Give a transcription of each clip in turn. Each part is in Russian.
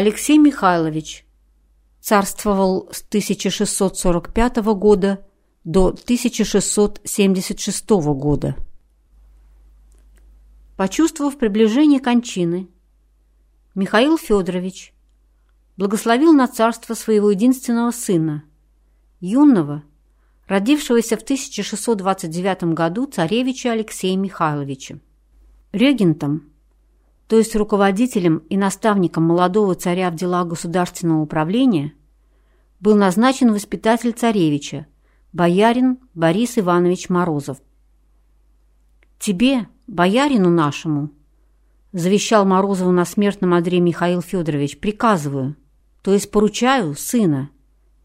Алексей Михайлович царствовал с 1645 года до 1676 года. Почувствовав приближение кончины, Михаил Федорович благословил на царство своего единственного сына, юного, родившегося в 1629 году царевича Алексея Михайловича. Регентом, то есть руководителем и наставником молодого царя в делах государственного управления, был назначен воспитатель царевича, боярин Борис Иванович Морозов. «Тебе, боярину нашему, — завещал Морозову на смертном одре Михаил Федорович, — приказываю, то есть поручаю сына,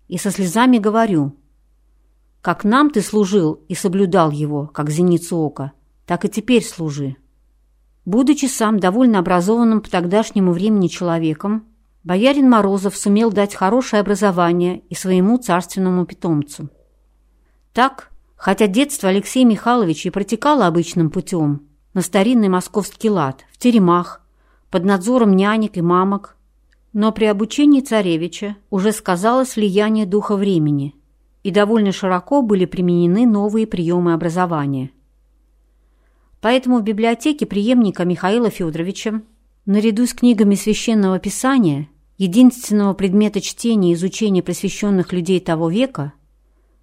и со слезами говорю, как нам ты служил и соблюдал его, как зеницу ока, так и теперь служи». Будучи сам довольно образованным по тогдашнему времени человеком, боярин Морозов сумел дать хорошее образование и своему царственному питомцу. Так, хотя детство Алексея Михайловича и протекало обычным путем, на старинный московский лад, в теремах, под надзором нянек и мамок, но при обучении царевича уже сказалось влияние духа времени, и довольно широко были применены новые приемы образования. Поэтому в библиотеке преемника Михаила Федоровича, наряду с книгами священного писания, единственного предмета чтения и изучения просвещенных людей того века,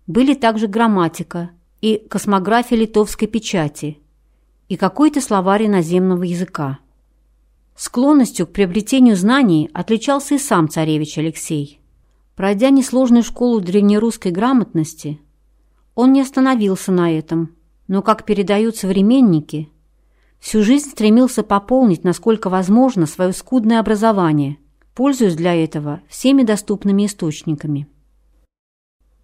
были также грамматика и космография литовской печати и какой-то словарь иноземного языка. Склонностью к приобретению знаний отличался и сам царевич Алексей. Пройдя несложную школу древнерусской грамотности, он не остановился на этом – но, как передают современники, всю жизнь стремился пополнить, насколько возможно, свое скудное образование, пользуясь для этого всеми доступными источниками.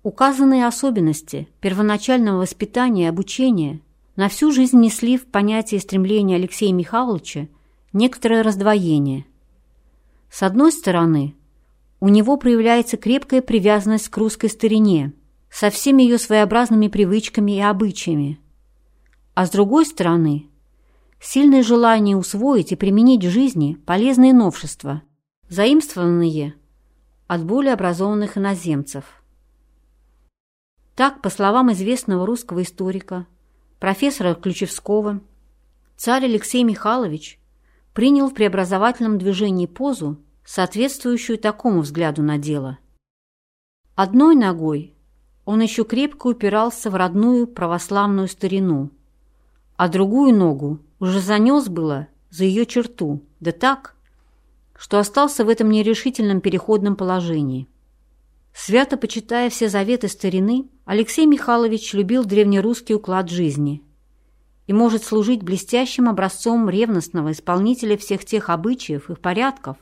Указанные особенности первоначального воспитания и обучения на всю жизнь несли в понятие стремления Алексея Михайловича некоторое раздвоение. С одной стороны, у него проявляется крепкая привязанность к русской старине со всеми ее своеобразными привычками и обычаями, а с другой стороны, сильное желание усвоить и применить в жизни полезные новшества, заимствованные от более образованных иноземцев. Так, по словам известного русского историка, профессора Ключевского, царь Алексей Михайлович принял в преобразовательном движении позу, соответствующую такому взгляду на дело. Одной ногой он еще крепко упирался в родную православную старину – а другую ногу уже занес было за ее черту, да так, что остался в этом нерешительном переходном положении. Свято почитая все заветы старины, Алексей Михайлович любил древнерусский уклад жизни и может служить блестящим образцом ревностного исполнителя всех тех обычаев и порядков,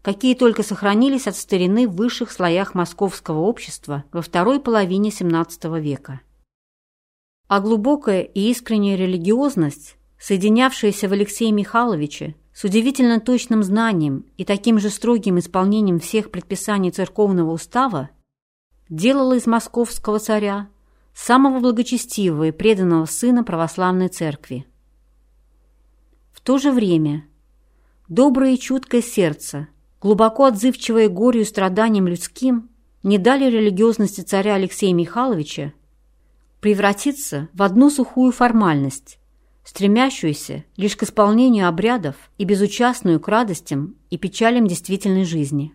какие только сохранились от старины в высших слоях московского общества во второй половине XVII века а глубокая и искренняя религиозность, соединявшаяся в Алексее Михайловиче с удивительно точным знанием и таким же строгим исполнением всех предписаний церковного устава, делала из московского царя самого благочестивого и преданного сына православной церкви. В то же время доброе и чуткое сердце, глубоко отзывчивое горю и страданиям людским, не дали религиозности царя Алексея Михайловича превратиться в одну сухую формальность, стремящуюся лишь к исполнению обрядов и безучастную к радостям и печалям действительной жизни.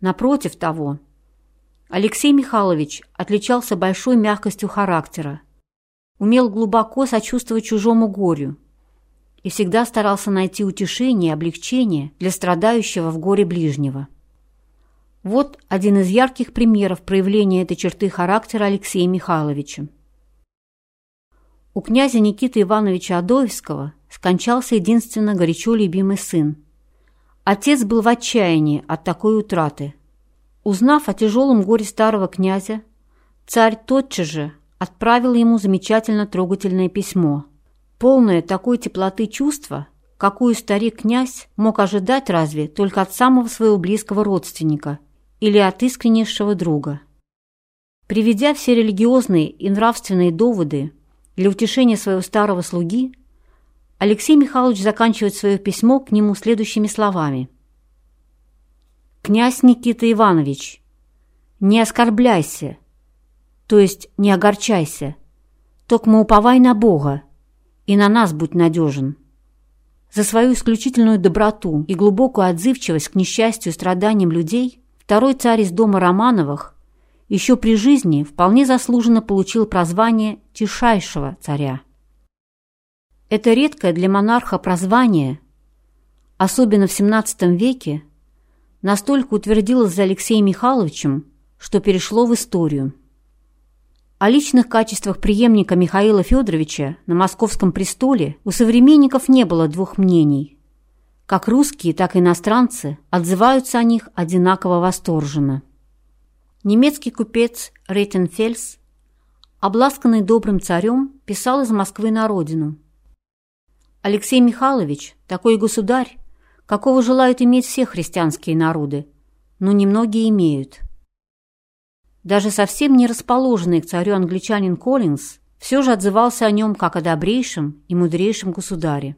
Напротив того, Алексей Михайлович отличался большой мягкостью характера, умел глубоко сочувствовать чужому горю и всегда старался найти утешение и облегчение для страдающего в горе ближнего. Вот один из ярких примеров проявления этой черты характера Алексея Михайловича. У князя Никиты Ивановича Адоевского скончался единственно горячо любимый сын. Отец был в отчаянии от такой утраты. Узнав о тяжелом горе старого князя, царь тотчас же отправил ему замечательно трогательное письмо, полное такой теплоты чувства, какую старик-князь мог ожидать разве только от самого своего близкого родственника – или от искреннейшего друга. Приведя все религиозные и нравственные доводы для утешения своего старого слуги, Алексей Михайлович заканчивает свое письмо к нему следующими словами. «Князь Никита Иванович, не оскорбляйся, то есть не огорчайся, только уповай на Бога и на нас будь надежен». За свою исключительную доброту и глубокую отзывчивость к несчастью и страданиям людей второй царь из дома Романовых еще при жизни вполне заслуженно получил прозвание «тишайшего царя». Это редкое для монарха прозвание, особенно в XVII веке, настолько утвердилось за Алексеем Михайловичем, что перешло в историю. О личных качествах преемника Михаила Федоровича на московском престоле у современников не было двух мнений. Как русские, так и иностранцы отзываются о них одинаково восторженно. Немецкий купец Рейтенфельс, обласканный добрым царем, писал из Москвы на родину. Алексей Михайлович – такой государь, какого желают иметь все христианские народы, но немногие имеют. Даже совсем не расположенный к царю англичанин Коллинз все же отзывался о нем как о добрейшем и мудрейшем государе.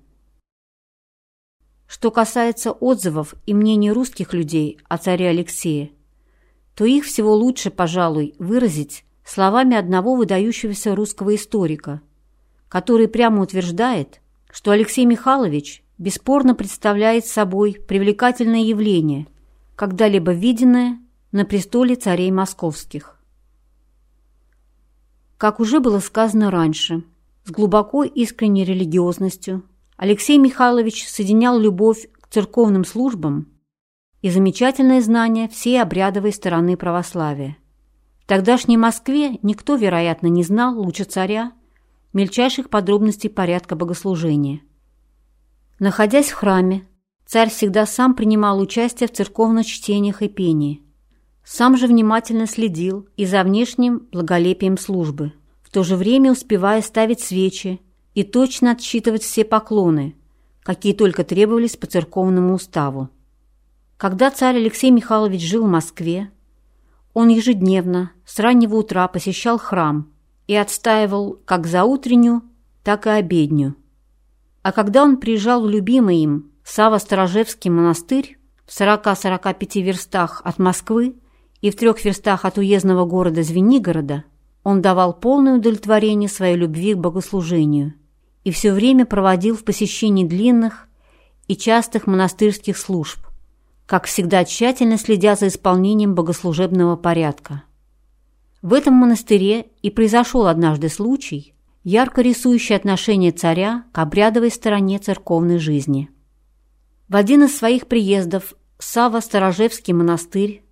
Что касается отзывов и мнений русских людей о царе Алексее – то их всего лучше, пожалуй, выразить словами одного выдающегося русского историка, который прямо утверждает, что Алексей Михайлович бесспорно представляет собой привлекательное явление, когда-либо виденное на престоле царей московских. Как уже было сказано раньше, с глубоко искренней религиозностью Алексей Михайлович соединял любовь к церковным службам и замечательное знание всей обрядовой стороны православия. В тогдашней Москве никто, вероятно, не знал лучше царя мельчайших подробностей порядка богослужения. Находясь в храме, царь всегда сам принимал участие в церковных чтениях и пении. Сам же внимательно следил и за внешним благолепием службы, в то же время успевая ставить свечи и точно отсчитывать все поклоны, какие только требовались по церковному уставу. Когда царь Алексей Михайлович жил в Москве, он ежедневно с раннего утра посещал храм и отстаивал как за утреннюю, так и обедню. А когда он приезжал в любимый им Саво-Сторожевский монастырь в 40-45 верстах от Москвы и в трех верстах от уездного города Звенигорода, он давал полное удовлетворение своей любви к богослужению и все время проводил в посещении длинных и частых монастырских служб, как всегда тщательно следя за исполнением богослужебного порядка. В этом монастыре и произошел однажды случай, ярко рисующий отношение царя к обрядовой стороне церковной жизни. В один из своих приездов в Саво-Сторожевский монастырь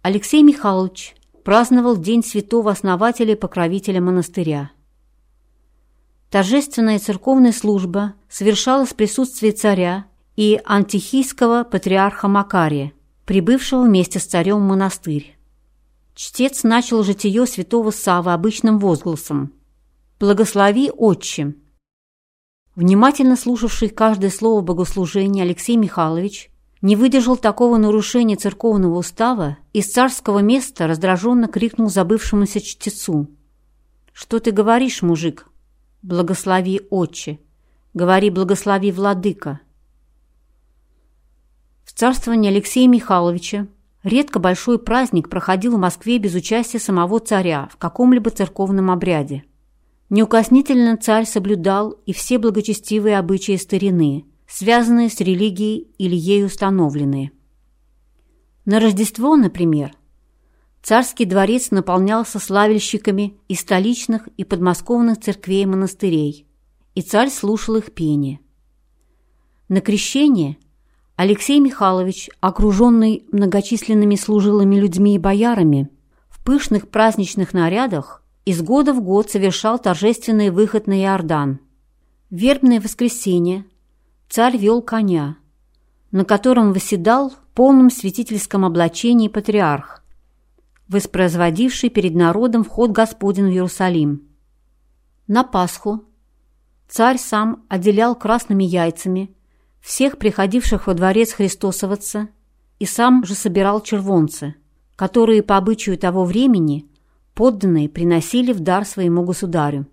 Алексей Михайлович праздновал День святого основателя и покровителя монастыря. Торжественная церковная служба совершалась в присутствии царя и антихийского патриарха Макария, прибывшего вместе с царем в монастырь. Чтец начал житие святого Савы обычным возгласом «Благослови, отче!». Внимательно слушавший каждое слово богослужения Алексей Михайлович не выдержал такого нарушения церковного устава и с царского места раздраженно крикнул забывшемуся чтецу. «Что ты говоришь, мужик? Благослови, отче! Говори, благослови, владыка!» В царствовании Алексея Михайловича редко большой праздник проходил в Москве без участия самого царя в каком-либо церковном обряде. Неукоснительно царь соблюдал и все благочестивые обычаи старины, связанные с религией или ею установленные. На Рождество, например, царский дворец наполнялся славельщиками из столичных и подмосковных церквей и монастырей, и царь слушал их пение. На крещение – Алексей Михайлович, окруженный многочисленными служилыми людьми и боярами, в пышных праздничных нарядах из года в год совершал торжественный выход на Иордан. Вербное воскресенье царь вел коня, на котором восседал в полном святительском облачении патриарх, воспроизводивший перед народом вход Господень в Иерусалим. На Пасху царь сам отделял красными яйцами всех приходивших во дворец христосоваться и сам же собирал червонцы, которые по обычаю того времени подданные приносили в дар своему государю.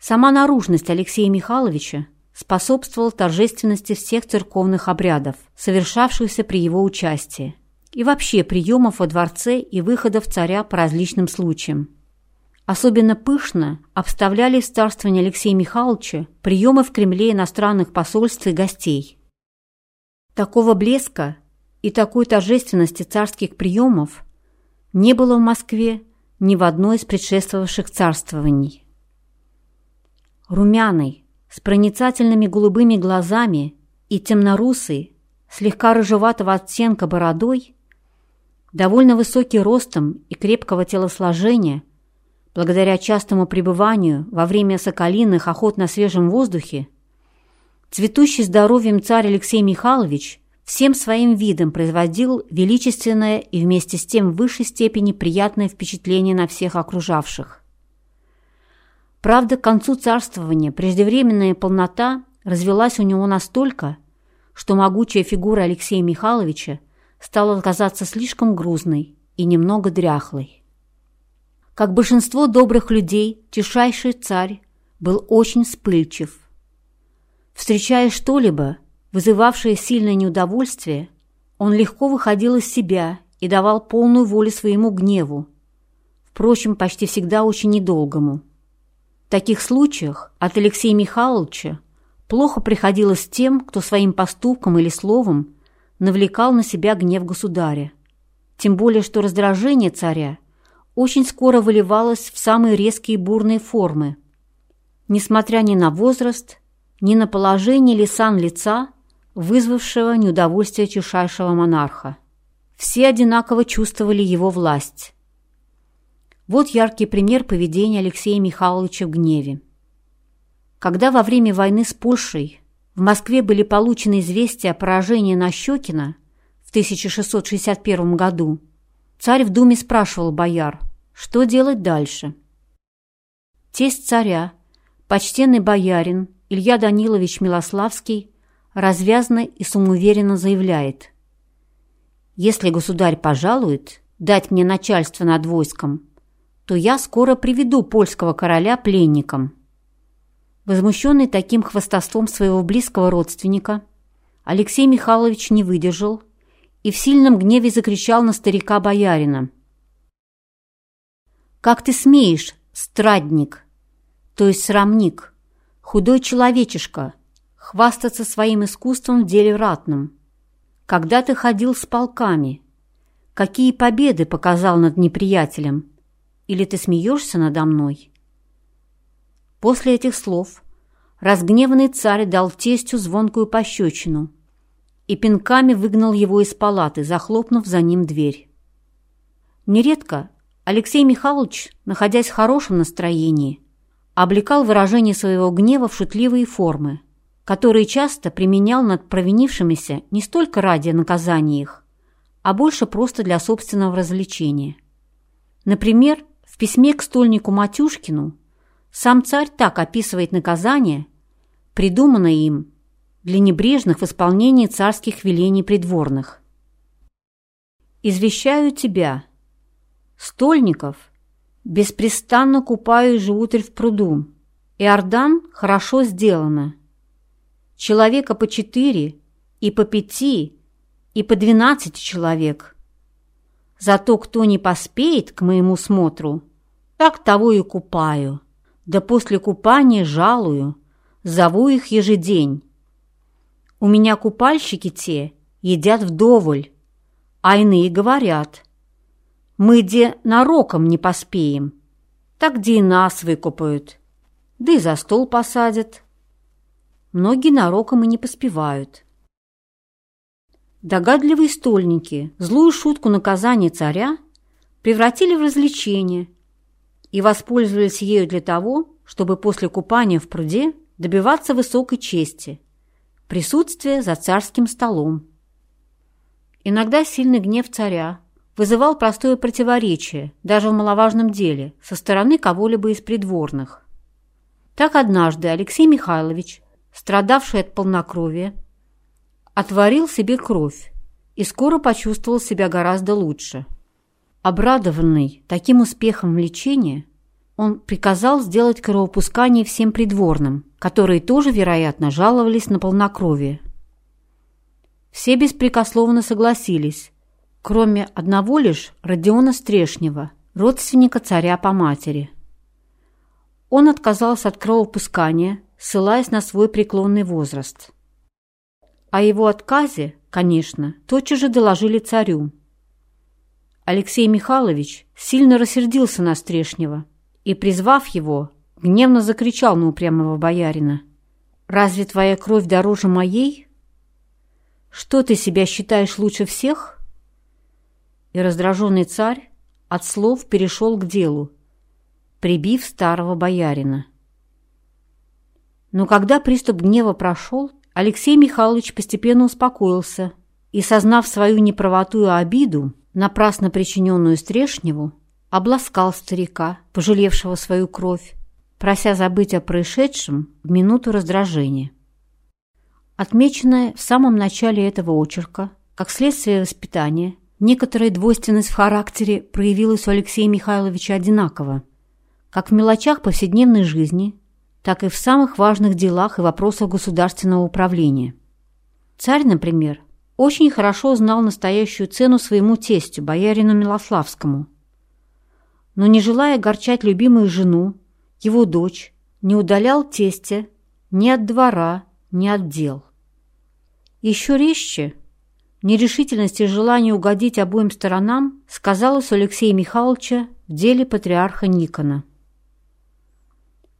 Сама наружность Алексея Михайловича способствовал торжественности всех церковных обрядов, совершавшихся при его участии, и вообще приемов во дворце и выходов царя по различным случаям. Особенно пышно обставляли царствование Алексея Михайловича приемы в Кремле иностранных посольств и гостей. Такого блеска и такой торжественности царских приемов не было в Москве ни в одной из предшествовавших царствований. Румяный, с проницательными голубыми глазами и темнорусый, слегка рыжеватого оттенка бородой, довольно высокий ростом и крепкого телосложения, благодаря частому пребыванию во время соколиных охот на свежем воздухе, цветущий здоровьем царь Алексей Михайлович всем своим видом производил величественное и вместе с тем в высшей степени приятное впечатление на всех окружавших. Правда, к концу царствования преждевременная полнота развелась у него настолько, что могучая фигура Алексея Михайловича стала казаться слишком грузной и немного дряхлой. Как большинство добрых людей, тишайший царь был очень вспыльчив. Встречая что-либо, вызывавшее сильное неудовольствие, он легко выходил из себя и давал полную волю своему гневу, впрочем, почти всегда очень недолгому. В таких случаях от Алексея Михайловича плохо приходилось тем, кто своим поступком или словом навлекал на себя гнев государя. Тем более, что раздражение царя очень скоро выливалось в самые резкие бурные формы. Несмотря ни на возраст, ни на положение или сан лица, вызвавшего неудовольствие чешайшего монарха. Все одинаково чувствовали его власть. Вот яркий пример поведения Алексея Михайловича в гневе. Когда во время войны с Польшей в Москве были получены известия о поражении Нащекина в 1661 году, царь в Думе спрашивал бояр, что делать дальше. Тесть царя, почтенный боярин Илья Данилович Милославский, развязно и самоуверенно заявляет «Если государь пожалует дать мне начальство над войском, то я скоро приведу польского короля пленником». Возмущенный таким хвастовством своего близкого родственника, Алексей Михайлович не выдержал и в сильном гневе закричал на старика-боярина. «Как ты смеешь, страдник, то есть срамник, худой человечишка, хвастаться своим искусством в деле ратном. Когда ты ходил с полками? Какие победы показал над неприятелем? Или ты смеешься надо мной?» После этих слов разгневанный царь дал тестю звонкую пощечину и пинками выгнал его из палаты, захлопнув за ним дверь. Нередко Алексей Михайлович, находясь в хорошем настроении, облекал выражение своего гнева в шутливые формы – которые часто применял над провинившимися не столько ради наказания их, а больше просто для собственного развлечения. Например, в письме к стольнику Матюшкину сам царь так описывает наказание, придуманное им для небрежных в исполнении царских велений придворных. «Извещаю тебя, стольников, беспрестанно купаю и живут в пруду. Иордан хорошо сделано, человека по четыре, и по пяти, и по двенадцать человек. Зато кто не поспеет к моему смотру, так того и купаю. Да после купания жалую, зову их ежедень. У меня купальщики те едят вдоволь, а иные говорят, мы где нароком не поспеем, так где и нас выкупают, да и за стол посадят. Многие нароком и не поспевают. Догадливые стольники злую шутку наказания царя превратили в развлечение и воспользовались ею для того, чтобы после купания в пруде добиваться высокой чести, присутствия за царским столом. Иногда сильный гнев царя вызывал простое противоречие, даже в маловажном деле, со стороны кого-либо из придворных. Так однажды Алексей Михайлович страдавший от полнокровия, отварил себе кровь и скоро почувствовал себя гораздо лучше. Обрадованный таким успехом лечения, он приказал сделать кровопускание всем придворным, которые тоже, вероятно, жаловались на полнокровие. Все беспрекословно согласились, кроме одного лишь Родиона Стрешнева, родственника царя по матери. Он отказался от кровопускания, ссылаясь на свой преклонный возраст. О его отказе, конечно, тотчас же доложили царю. Алексей Михайлович сильно рассердился на Стрешнева и, призвав его, гневно закричал на упрямого боярина. «Разве твоя кровь дороже моей? Что ты себя считаешь лучше всех?» И раздраженный царь от слов перешел к делу, прибив старого боярина. Но когда приступ гнева прошел, Алексей Михайлович постепенно успокоился и, сознав свою неправоту и обиду, напрасно причиненную Стрешневу, обласкал старика, пожалевшего свою кровь, прося забыть о происшедшем в минуту раздражения. Отмеченное в самом начале этого очерка, как следствие воспитания, некоторая двойственность в характере проявилась у Алексея Михайловича одинаково, как в мелочах повседневной жизни, так и в самых важных делах и вопросах государственного управления. Царь, например, очень хорошо знал настоящую цену своему тестю, боярину Милославскому. Но не желая огорчать любимую жену, его дочь, не удалял тестя ни от двора, ни от дел. Еще резче нерешительность и желание угодить обоим сторонам сказалось у Алексея Михайловича в деле патриарха Никона.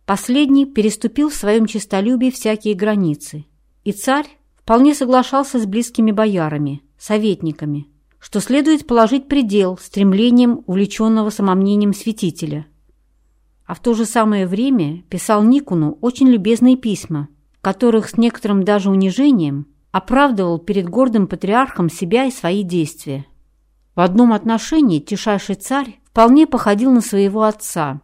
Последний переступил в своем честолюбии всякие границы, и царь вполне соглашался с близкими боярами, советниками, что следует положить предел стремлениям увлеченного самомнением святителя. А в то же самое время писал Никону очень любезные письма, в которых с некоторым даже унижением оправдывал перед гордым патриархом себя и свои действия. В одном отношении тишайший царь вполне походил на своего отца.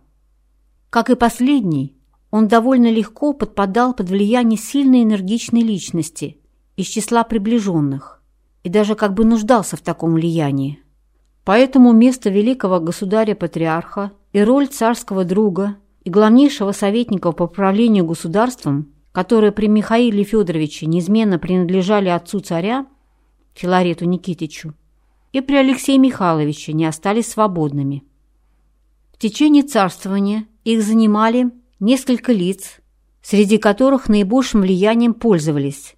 Как и последний, он довольно легко подпадал под влияние сильной энергичной личности из числа приближенных и даже как бы нуждался в таком влиянии. Поэтому место великого государя-патриарха и роль царского друга и главнейшего советника по управлению государством, которые при Михаиле Федоровиче неизменно принадлежали отцу царя, Филарету Никитичу, и при Алексее Михайловиче не остались свободными. В течение царствования их занимали несколько лиц, среди которых наибольшим влиянием пользовались.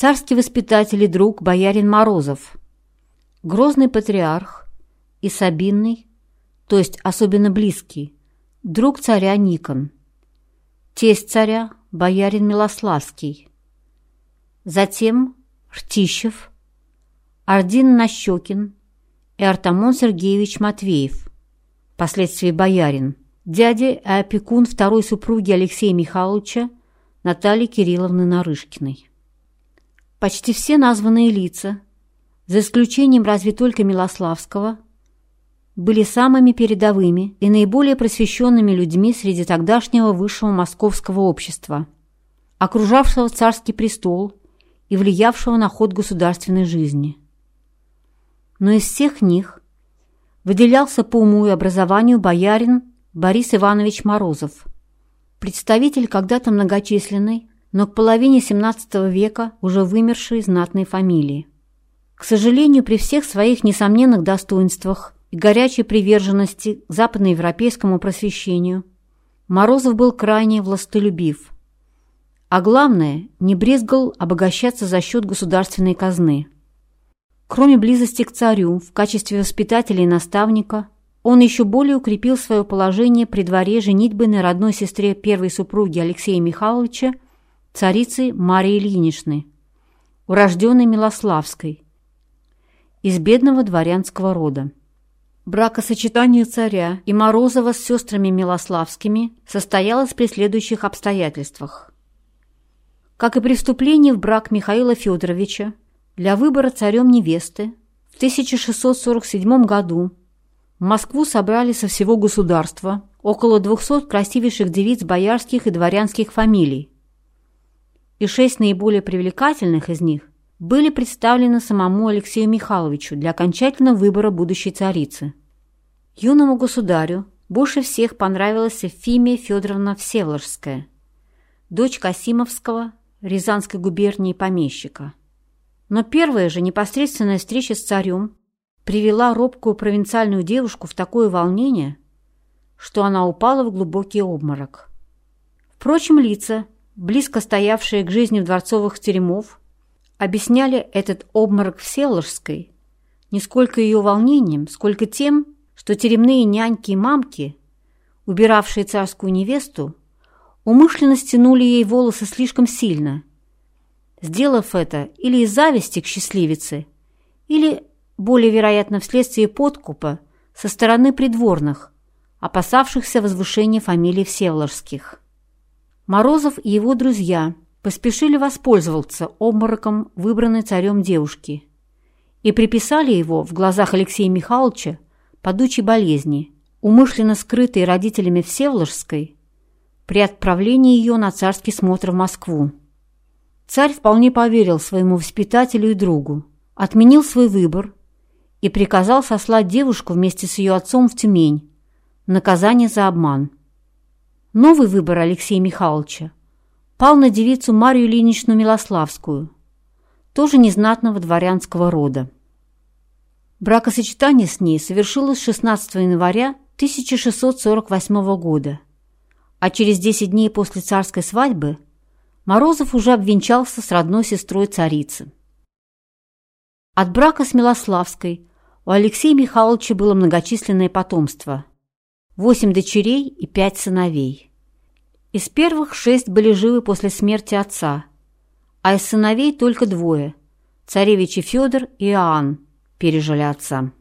Царский воспитатель и друг боярин Морозов, грозный патриарх и Сабинный, то есть особенно близкий, друг царя Никон, тесть царя боярин Милославский, затем Ртищев, Ордин Нащекин и Артамон Сергеевич Матвеев, впоследствии боярин, дядя и опекун второй супруги Алексея Михайловича Натальи Кирилловны Нарышкиной. Почти все названные лица, за исключением разве только Милославского, были самыми передовыми и наиболее просвещенными людьми среди тогдашнего высшего московского общества, окружавшего царский престол и влиявшего на ход государственной жизни. Но из всех них выделялся по уму и образованию боярин Борис Иванович Морозов, представитель когда-то многочисленной, но к половине XVII века уже вымершей знатной фамилии. К сожалению, при всех своих несомненных достоинствах и горячей приверженности к западноевропейскому просвещению, Морозов был крайне властолюбив, а главное, не брезгал обогащаться за счет государственной казны. Кроме близости к царю в качестве воспитателя и наставника – он еще более укрепил свое положение при дворе женитьбы на родной сестре первой супруги Алексея Михайловича, царицы Марии Ильиничны, урожденной Милославской, из бедного дворянского рода. Бракосочетание царя и Морозова с сестрами Милославскими состоялось при следующих обстоятельствах. Как и при вступлении в брак Михаила Федоровича, для выбора царем невесты в 1647 году в Москву собрали со всего государства около 200 красивейших девиц боярских и дворянских фамилий. И шесть наиболее привлекательных из них были представлены самому Алексею Михайловичу для окончательного выбора будущей царицы. Юному государю больше всех понравилась Ефимия Федоровна Всеволожская, дочь Касимовского, Рязанской губернии помещика. Но первая же непосредственная встреча с царем привела робкую провинциальную девушку в такое волнение, что она упала в глубокий обморок. Впрочем, лица, близко стоявшие к жизни в дворцовых теремов, объясняли этот обморок Всеволожской не сколько ее волнением, сколько тем, что теремные няньки и мамки, убиравшие царскую невесту, умышленно стянули ей волосы слишком сильно, сделав это или из зависти к счастливице, или, более вероятно, вследствие подкупа со стороны придворных, опасавшихся возвышения фамилии Всеволожских. Морозов и его друзья поспешили воспользоваться обмороком выбранной царем девушки и приписали его в глазах Алексея Михайловича подучей болезни, умышленно скрытой родителями Всеволожской при отправлении ее на царский смотр в Москву. Царь вполне поверил своему воспитателю и другу, отменил свой выбор и приказал сослать девушку вместе с ее отцом в Тюмень, наказание за обман. Новый выбор Алексея Михайловича пал на девицу Марию Ильиничну Милославскую, тоже незнатного дворянского рода. Бракосочетание с ней совершилось 16 января 1648 года, а через 10 дней после царской свадьбы Морозов уже обвенчался с родной сестрой царицы. От брака с Милославской у Алексея Михайловича было многочисленное потомство – восемь дочерей и пять сыновей. Из первых шесть были живы после смерти отца, а из сыновей только двое – царевичи Федор и Иоанн – пережили отца.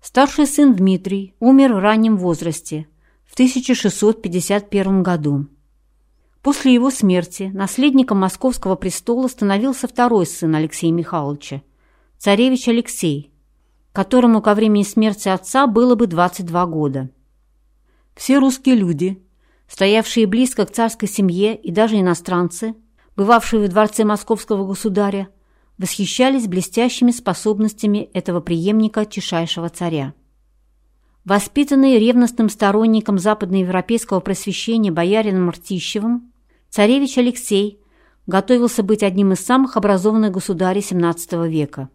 Старший сын Дмитрий умер в раннем возрасте, в 1651 году. После его смерти наследником московского престола становился второй сын Алексея Михайловича, царевич Алексей, которому ко времени смерти отца было бы 22 года. Все русские люди, стоявшие близко к царской семье и даже иностранцы, бывавшие в дворце московского государя, восхищались блестящими способностями этого преемника тишайшего царя. Воспитанный ревностным сторонником западноевропейского просвещения боярином Ртищевым, царевич Алексей готовился быть одним из самых образованных государей XVII века.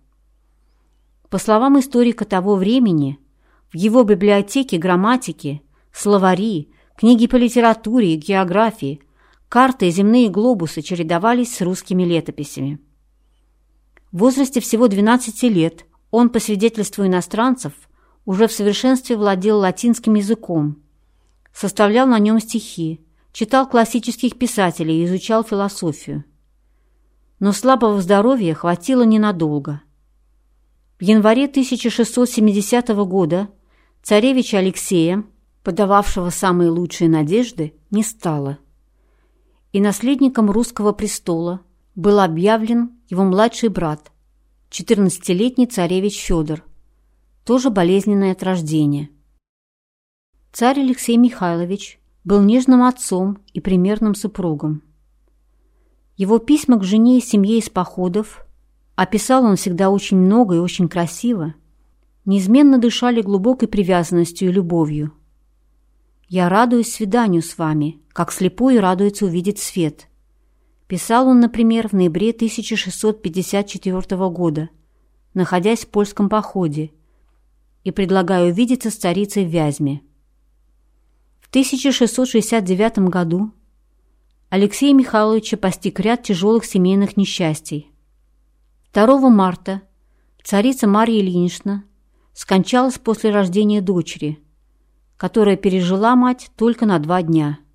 По словам историка того времени, в его библиотеке грамматики, словари, книги по литературе и географии, карты и земные глобусы чередовались с русскими летописями. В возрасте всего 12 лет он, по свидетельству иностранцев, уже в совершенстве владел латинским языком, составлял на нем стихи, читал классических писателей и изучал философию. Но слабого здоровья хватило ненадолго. В январе 1670 года царевича Алексея, подававшего самые лучшие надежды, не стало. И наследником русского престола был объявлен его младший брат, 14-летний царевич Федор, тоже болезненное от рождения. Царь Алексей Михайлович был нежным отцом и примерным супругом. Его письма к жене и семье из походов, описал он всегда очень много и очень красиво, неизменно дышали глубокой привязанностью и любовью. «Я радуюсь свиданию с вами, как слепой радуется увидеть свет», Писал он, например, в ноябре 1654 года, находясь в польском походе, и предлагая увидеться с царицей в Вязьме. В 1669 году Алексея Михайловича постиг ряд тяжелых семейных несчастий. 2 марта царица Марья Ильинична скончалась после рождения дочери, которая пережила мать только на два дня –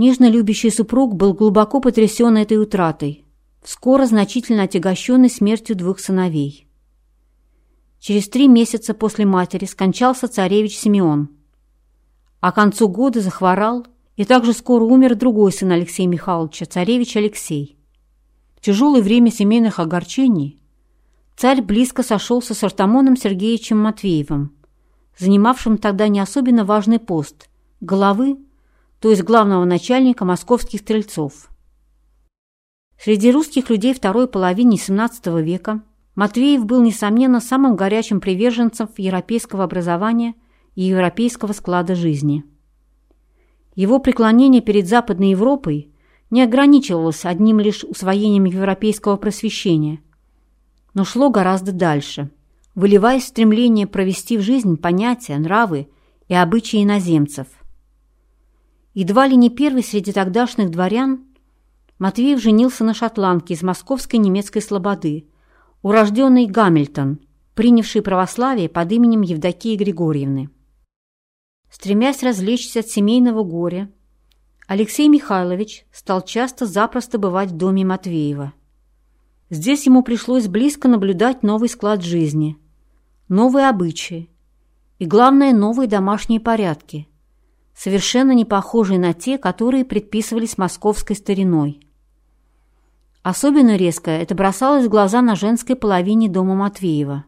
Нежно любящий супруг был глубоко потрясен этой утратой, скоро значительно отягощенный смертью двух сыновей. Через три месяца после матери скончался царевич Симеон, а к концу года захворал и также скоро умер другой сын Алексея Михайловича, царевич Алексей. В тяжелое время семейных огорчений царь близко сошелся с Артамоном Сергеевичем Матвеевым, занимавшим тогда не особенно важный пост – головы то есть главного начальника московских стрельцов. Среди русских людей второй половины XVII века Матвеев был, несомненно, самым горячим приверженцем европейского образования и европейского склада жизни. Его преклонение перед Западной Европой не ограничивалось одним лишь усвоением европейского просвещения, но шло гораздо дальше, выливаясь в стремление провести в жизнь понятия, нравы и обычаи иноземцев. Едва ли не первый среди тогдашних дворян Матвеев женился на шотландке из московской немецкой слободы, урожденный Гамильтон, принявший православие под именем Евдокии Григорьевны. Стремясь развлечься от семейного горя, Алексей Михайлович стал часто-запросто бывать в доме Матвеева. Здесь ему пришлось близко наблюдать новый склад жизни, новые обычаи и, главное, новые домашние порядки, совершенно не похожие на те, которые предписывались московской стариной. Особенно резко это бросалось в глаза на женской половине дома Матвеева.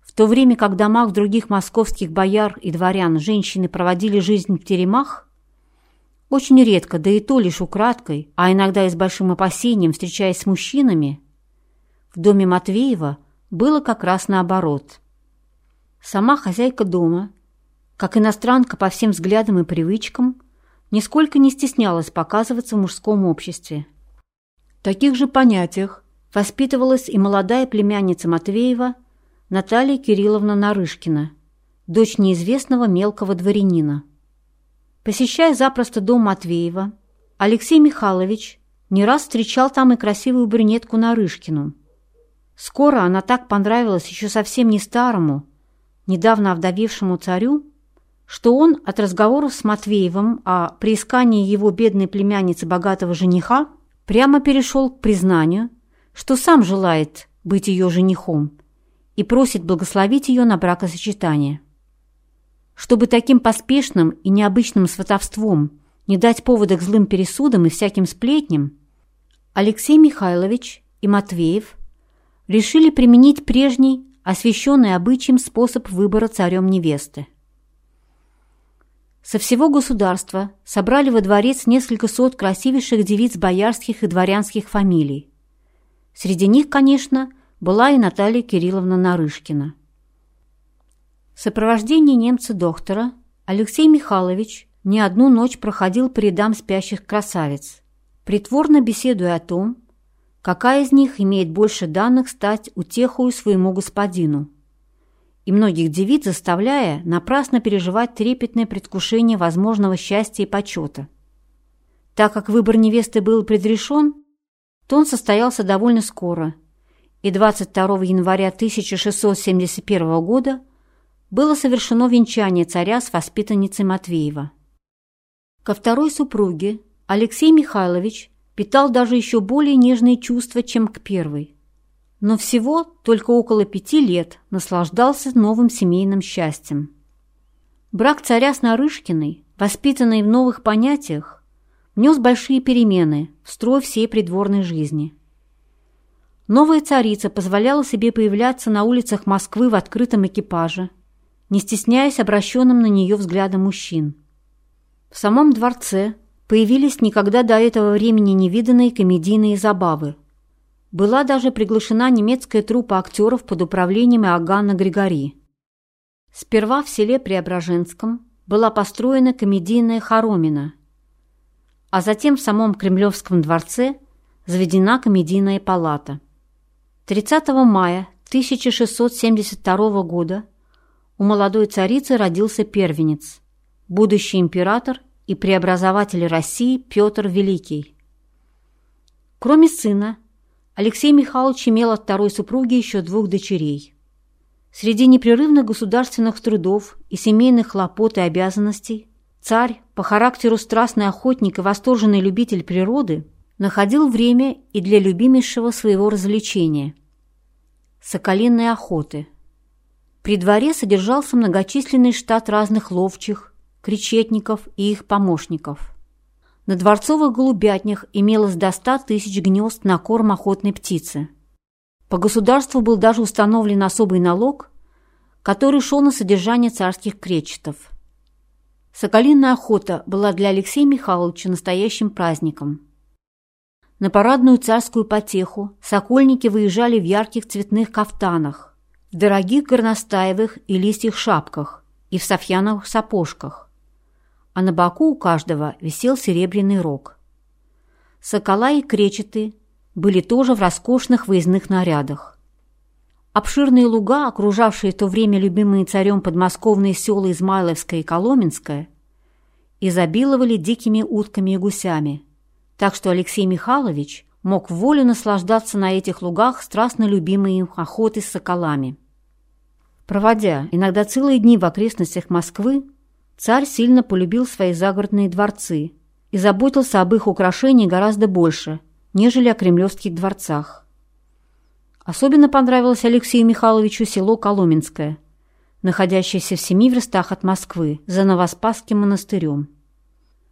В то время как в домах других московских бояр и дворян женщины проводили жизнь в теремах, очень редко, да и то лишь украдкой, а иногда и с большим опасением, встречаясь с мужчинами, в доме Матвеева было как раз наоборот. Сама хозяйка дома, как иностранка по всем взглядам и привычкам, нисколько не стеснялась показываться в мужском обществе – таких же понятиях воспитывалась и молодая племянница Матвеева Наталья Кирилловна Нарышкина, дочь неизвестного мелкого дворянина. Посещая запросто дом Матвеева, Алексей Михайлович не раз встречал там и красивую брюнетку Нарышкину. Скоро она так понравилась еще совсем не старому, недавно овдовевшему царю, что он от разговоров с Матвеевым о приискании его бедной племянницы богатого жениха прямо перешел к признанию, что сам желает быть ее женихом и просит благословить ее на бракосочетание. Чтобы таким поспешным и необычным сватовством не дать повода к злым пересудам и всяким сплетням, Алексей Михайлович и Матвеев решили применить прежний, освященный обычаем способ выбора царем невесты. Со всего государства собрали во дворец несколько сот красивейших девиц боярских и дворянских фамилий. Среди них, конечно, была и Наталья Кирилловна Нарышкина. В сопровождении немца-доктора Алексей Михайлович не одну ночь проходил по рядам спящих красавиц, притворно беседуя о том, какая из них имеет больше данных стать утехою своему господину – и многих девиц заставляя напрасно переживать трепетное предвкушение возможного счастья и почета. Так как выбор невесты был предрешен, то он состоялся довольно скоро, и 22 января 1671 года было совершено венчание царя с воспитанницей Матвеева. Ко второй супруге Алексей Михайлович питал даже еще более нежные чувства, чем к первой но всего только около пяти лет наслаждался новым семейным счастьем. Брак царя с Нарышкиной, воспитанный в новых понятиях, внес большие перемены в строй всей придворной жизни. Новая царица позволяла себе появляться на улицах Москвы в открытом экипаже, не стесняясь обращенным на нее взглядом мужчин. В самом дворце появились никогда до этого времени невиданные комедийные забавы – была даже приглашена немецкая труппа актеров под управлением Иоганна Григори. Сперва в селе Преображенском была построена комедийная хоромина, а затем в самом Кремлевском дворце заведена комедийная палата. 30 мая 1672 года у молодой царицы родился первенец, будущий император и преобразователь России Петр Великий. Кроме сына, Алексей Михайлович имел от второй супруги еще двух дочерей. Среди непрерывных государственных трудов и семейных хлопот и обязанностей царь, по характеру страстный охотник и восторженный любитель природы, находил время и для любимейшего своего развлечения – соколиной охоты. При дворе содержался многочисленный штат разных ловчих, кричетников и их помощников – на дворцовых голубятнях имелось до ста тысяч гнезд на корм охотной птицы. По государству был даже установлен особый налог, который шел на содержание царских кречетов. Соколиная охота была для Алексея Михайловича настоящим праздником. На парадную царскую потеху сокольники выезжали в ярких цветных кафтанах, в дорогих горностаевых и листьях шапках и в софьяновых сапожках, а на боку у каждого висел серебряный рог. Сокола и кречеты были тоже в роскошных выездных нарядах. Обширные луга, окружавшие в то время любимые царем подмосковные села Измайловское и Коломенское, изобиловали дикими утками и гусями, так что Алексей Михайлович мог в волю наслаждаться на этих лугах страстно любимой им охотой с соколами. Проводя иногда целые дни в окрестностях Москвы, царь сильно полюбил свои загородные дворцы и заботился об их украшении гораздо больше, нежели о кремлевских дворцах. Особенно понравилось Алексею Михайловичу село Коломенское, находящееся в семи верстах от Москвы, за Новоспасским монастырем.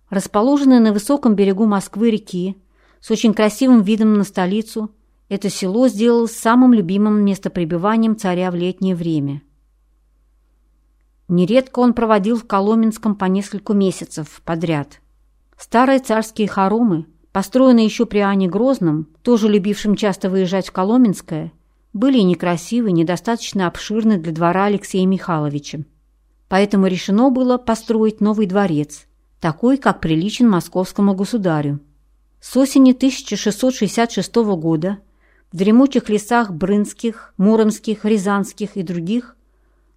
Расположенное на высоком берегу Москвы-реки, с очень красивым видом на столицу, это село сделалось самым любимым местопребыванием царя в летнее время. Нередко он проводил в Коломенском по несколько месяцев подряд. Старые царские хоромы, построенные еще при Ане Грозном, тоже любившим часто выезжать в Коломенское, были некрасивы, недостаточно обширны для двора Алексея Михайловича. Поэтому решено было построить новый дворец, такой, как приличен московскому государю. С осени 1666 года в дремучих лесах Брынских, Муромских, Рязанских и других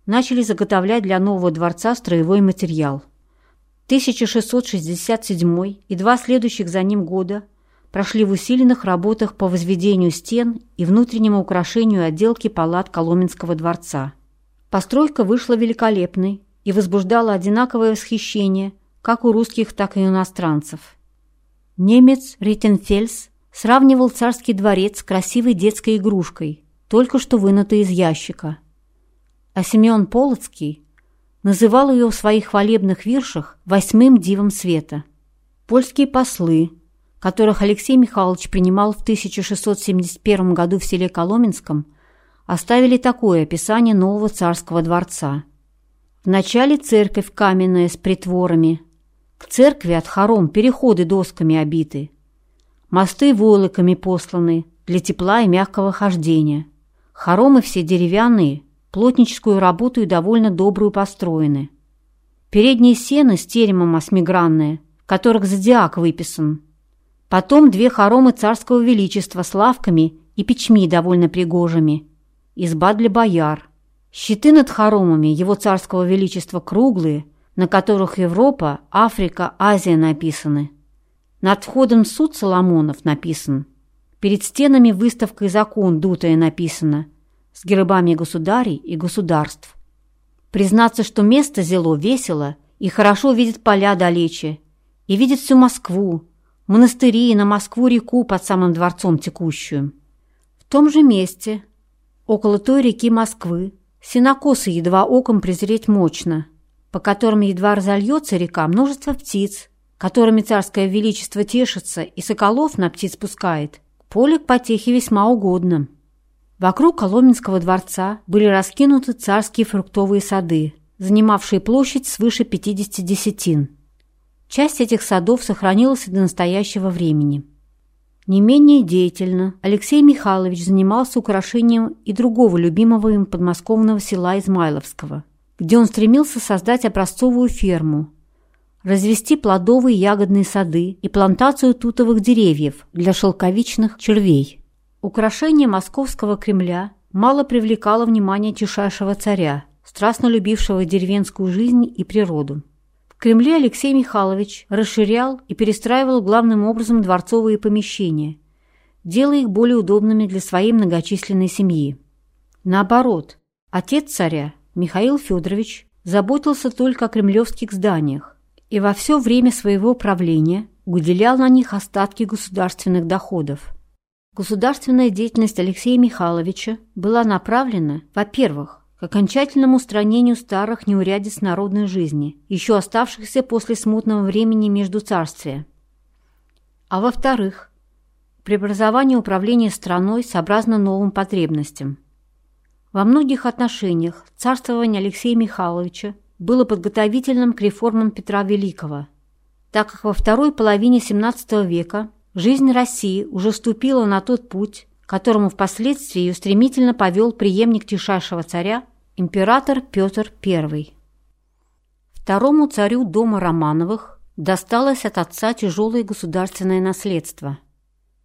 начали заготовлять для нового дворца строевой материал. 1667 и два следующих за ним года прошли в усиленных работах по возведению стен и внутреннему украшению отделки палат Коломенского дворца. Постройка вышла великолепной и возбуждала одинаковое восхищение как у русских, так и у иностранцев. Немец Риттенфельс сравнивал царский дворец с красивой детской игрушкой, только что вынутой из ящика. А Семен Полоцкий называл ее в своих хвалебных виршах «восьмым дивом света». Польские послы, которых Алексей Михайлович принимал в 1671 году в селе Коломенском, оставили такое описание нового царского дворца. Вначале церковь каменная с притворами, к церкви от хором переходы досками обиты. Мосты войлоками посланы для тепла и мягкого хождения. Хоромы все деревянные, плотническую работу и довольно добрую построены. Передние сены с теремом осьмигранные, которых зодиак выписан. Потом две хоромы царского величества с лавками и печми довольно пригожими. Изба для бояр. Щиты над хоромами его царского величества круглые – на которых Европа, Африка, Азия написаны. Над входом суд Соломонов написан. Перед стенами выставка из окон дутая написана, с гербами государей и государств. Признаться, что место зело весело и хорошо видит поля далече, и видит всю Москву, монастыри и на Москву-реку под самым дворцом текущую. В том же месте, около той реки Москвы, синокосы едва оком презреть мощно – по которым едва разольется река, множество птиц, которыми царское величество тешится и соколов на птиц пускает. Поле к потехе весьма угодно. Вокруг Коломенского дворца были раскинуты царские фруктовые сады, занимавшие площадь свыше 50 десятин. Часть этих садов сохранилась и до настоящего времени. Не менее деятельно Алексей Михайлович занимался украшением и другого любимого им подмосковного села Измайловского – где он стремился создать образцовую ферму, развести плодовые ягодные сады и плантацию тутовых деревьев для шелковичных червей. Украшение московского Кремля мало привлекало внимание тишайшего царя, страстно любившего деревенскую жизнь и природу. В Кремле Алексей Михайлович расширял и перестраивал главным образом дворцовые помещения, делая их более удобными для своей многочисленной семьи. Наоборот, отец царя Михаил Федорович заботился только о кремлевских зданиях и во все время своего правления выделял на них остатки государственных доходов. Государственная деятельность Алексея Михайловича была направлена, во-первых, к окончательному устранению старых неурядиц народной жизни, еще оставшихся после смутного времени между царствия, а во-вторых, преобразованию управления страной сообразно новым потребностям – во многих отношениях царствование Алексея Михайловича было подготовительным к реформам Петра Великого, так как во второй половине XVII века жизнь России уже вступила на тот путь, которому впоследствии ее стремительно повел преемник тишайшего царя император Петр I. Второму царю дома Романовых досталось от отца тяжелое государственное наследство.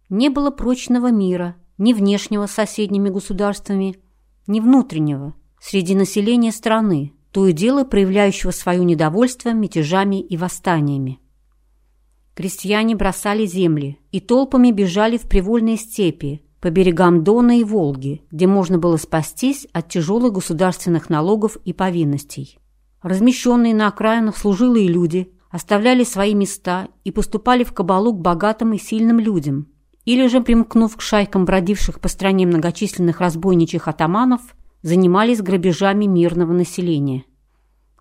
Не было прочного мира, ни внешнего с соседними государствами, ни внутреннего, среди населения страны, то и дело проявляющего свое недовольство мятежами и восстаниями. Крестьяне бросали земли и толпами бежали в привольные степи по берегам Дона и Волги, где можно было спастись от тяжелых государственных налогов и повинностей. Размещенные на окраинах служилые люди оставляли свои места и поступали в кабалу к богатым и сильным людям, или же, примкнув к шайкам бродивших по стране многочисленных разбойничьих атаманов, занимались грабежами мирного населения.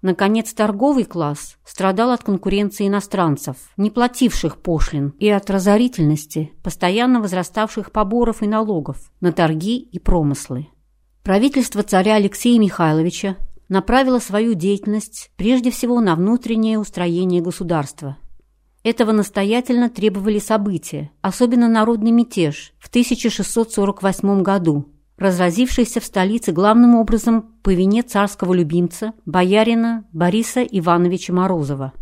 Наконец, торговый класс страдал от конкуренции иностранцев, не плативших пошлин, и от разорительности, постоянно возраставших поборов и налогов на торги и промыслы. Правительство царя Алексея Михайловича направило свою деятельность прежде всего на внутреннее устроение государства. Этого настоятельно требовали события, особенно народный мятеж в 1648 году, разразившийся в столице главным образом по вине царского любимца, боярина Бориса Ивановича Морозова.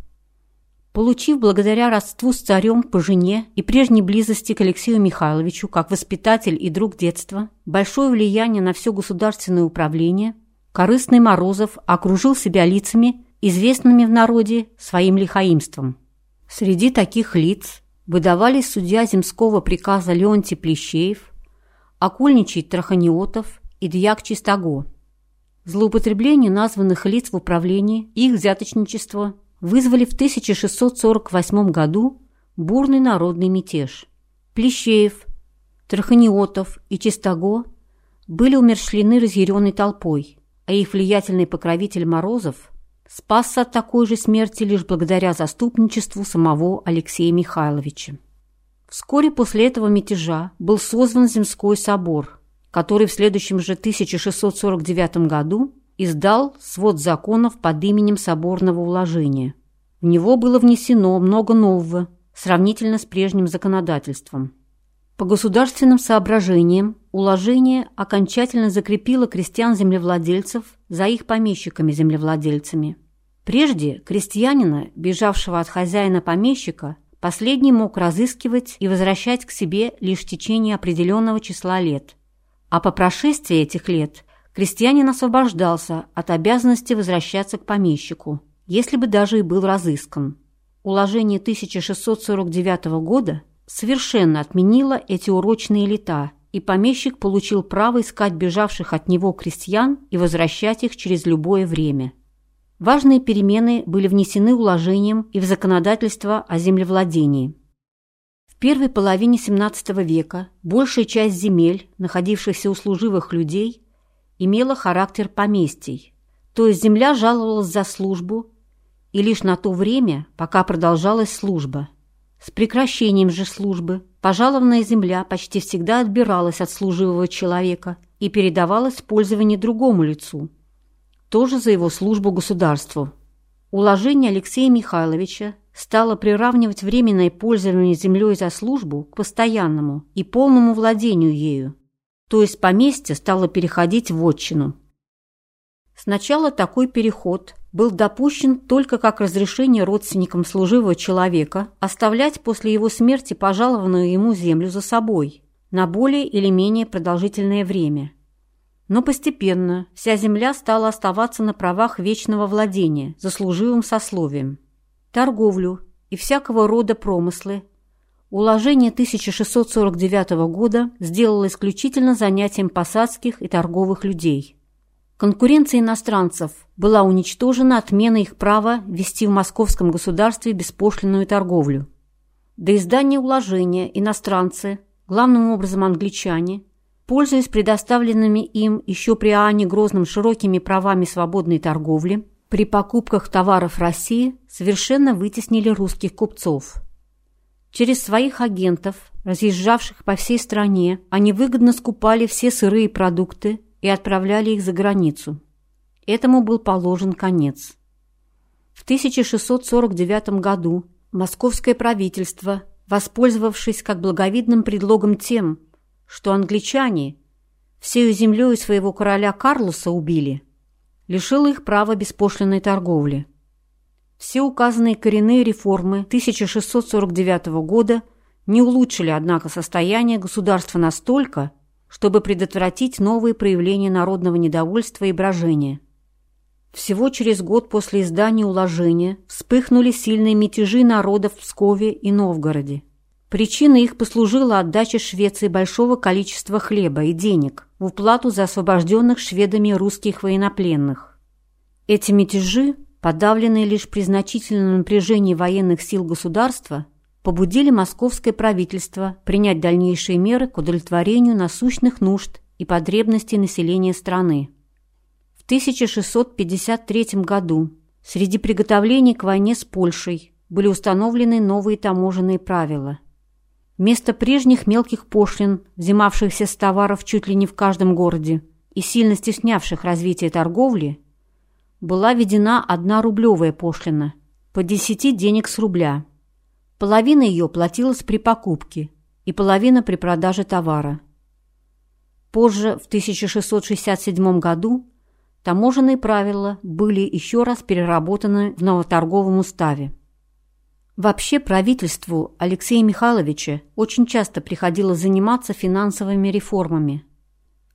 Получив благодаря родству с царем по жене и прежней близости к Алексею Михайловичу как воспитатель и друг детства, большое влияние на все государственное управление, корыстный Морозов окружил себя лицами, известными в народе своим лихаимством. Среди таких лиц выдавались судья земского приказа Леонтий Плещеев, окольничий Траханиотов и Дьяк Чистого. Злоупотребление названных лиц в управлении и их взяточничество вызвали в 1648 году бурный народный мятеж. Плещеев, Траханиотов и Чистого были умершлены разъяренной толпой, а их влиятельный покровитель Морозов спасся от такой же смерти лишь благодаря заступничеству самого Алексея Михайловича. Вскоре после этого мятежа был созван Земской собор, который в следующем же 1649 году издал свод законов под именем Соборного уложения. В него было внесено много нового, сравнительно с прежним законодательством. По государственным соображениям уложение окончательно закрепило крестьян-землевладельцев за их помещиками-землевладельцами. Прежде крестьянина, бежавшего от хозяина-помещика, Последний мог разыскивать и возвращать к себе лишь в течение определенного числа лет. А по прошествии этих лет крестьянин освобождался от обязанности возвращаться к помещику, если бы даже и был разыскан. Уложение 1649 года совершенно отменило эти урочные лета, и помещик получил право искать бежавших от него крестьян и возвращать их через любое время. Важные перемены были внесены уложением и в законодательство о землевладении. В первой половине XVII века большая часть земель, находившихся у служивых людей, имела характер поместий, то есть земля жаловалась за службу и лишь на то время, пока продолжалась служба. С прекращением же службы пожалованная земля почти всегда отбиралась от служивого человека и передавалась в пользование другому лицу – тоже за его службу государству. Уложение Алексея Михайловича стало приравнивать временное пользование землей за службу к постоянному и полному владению ею, то есть поместье стало переходить в отчину. Сначала такой переход был допущен только как разрешение родственникам служивого человека оставлять после его смерти пожалованную ему землю за собой на более или менее продолжительное время – но постепенно вся земля стала оставаться на правах вечного владения, заслуживым сословием. Торговлю и всякого рода промыслы уложение 1649 года сделало исключительно занятием посадских и торговых людей. Конкуренция иностранцев была уничтожена отменой их права вести в московском государстве беспошлинную торговлю. До издания уложения иностранцы, главным образом англичане, Пользуясь предоставленными им еще при Ане Грозном широкими правами свободной торговли, при покупках товаров России совершенно вытеснили русских купцов. Через своих агентов, разъезжавших по всей стране, они выгодно скупали все сырые продукты и отправляли их за границу. Этому был положен конец. В 1649 году московское правительство, воспользовавшись как благовидным предлогом тем, что англичане всею землей своего короля Карлоса убили, лишил их права беспошлинной торговли. Все указанные коренные реформы 1649 года не улучшили, однако, состояние государства настолько, чтобы предотвратить новые проявления народного недовольства и брожения. Всего через год после издания уложения вспыхнули сильные мятежи народов в Пскове и Новгороде. Причиной их послужила отдача Швеции большого количества хлеба и денег в уплату за освобожденных шведами русских военнопленных. Эти мятежи, подавленные лишь при значительном напряжении военных сил государства, побудили московское правительство принять дальнейшие меры к удовлетворению насущных нужд и потребностей населения страны. 1653 году среди приготовлений к войне с Польшей были установлены новые таможенные правила. Вместо прежних мелких пошлин, взимавшихся с товаров чуть ли не в каждом городе и сильно стеснявших развитие торговли, была введена одна рублевая пошлина по 10 денег с рубля. Половина ее платилась при покупке и половина при продаже товара. Позже, в 1667 году, Таможенные правила были еще раз переработаны в новоторговом уставе. Вообще правительству Алексея Михайловича очень часто приходилось заниматься финансовыми реформами.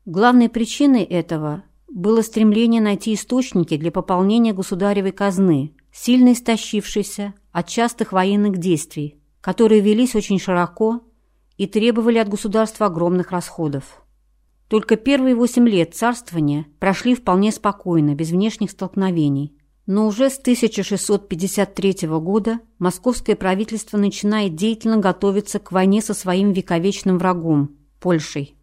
Главной причиной этого было стремление найти источники для пополнения государевой казны, сильно истощившейся от частых военных действий, которые велись очень широко и требовали от государства огромных расходов. Только первые восемь лет царствования прошли вполне спокойно, без внешних столкновений. Но уже с 1653 года московское правительство начинает деятельно готовиться к войне со своим вековечным врагом – Польшей.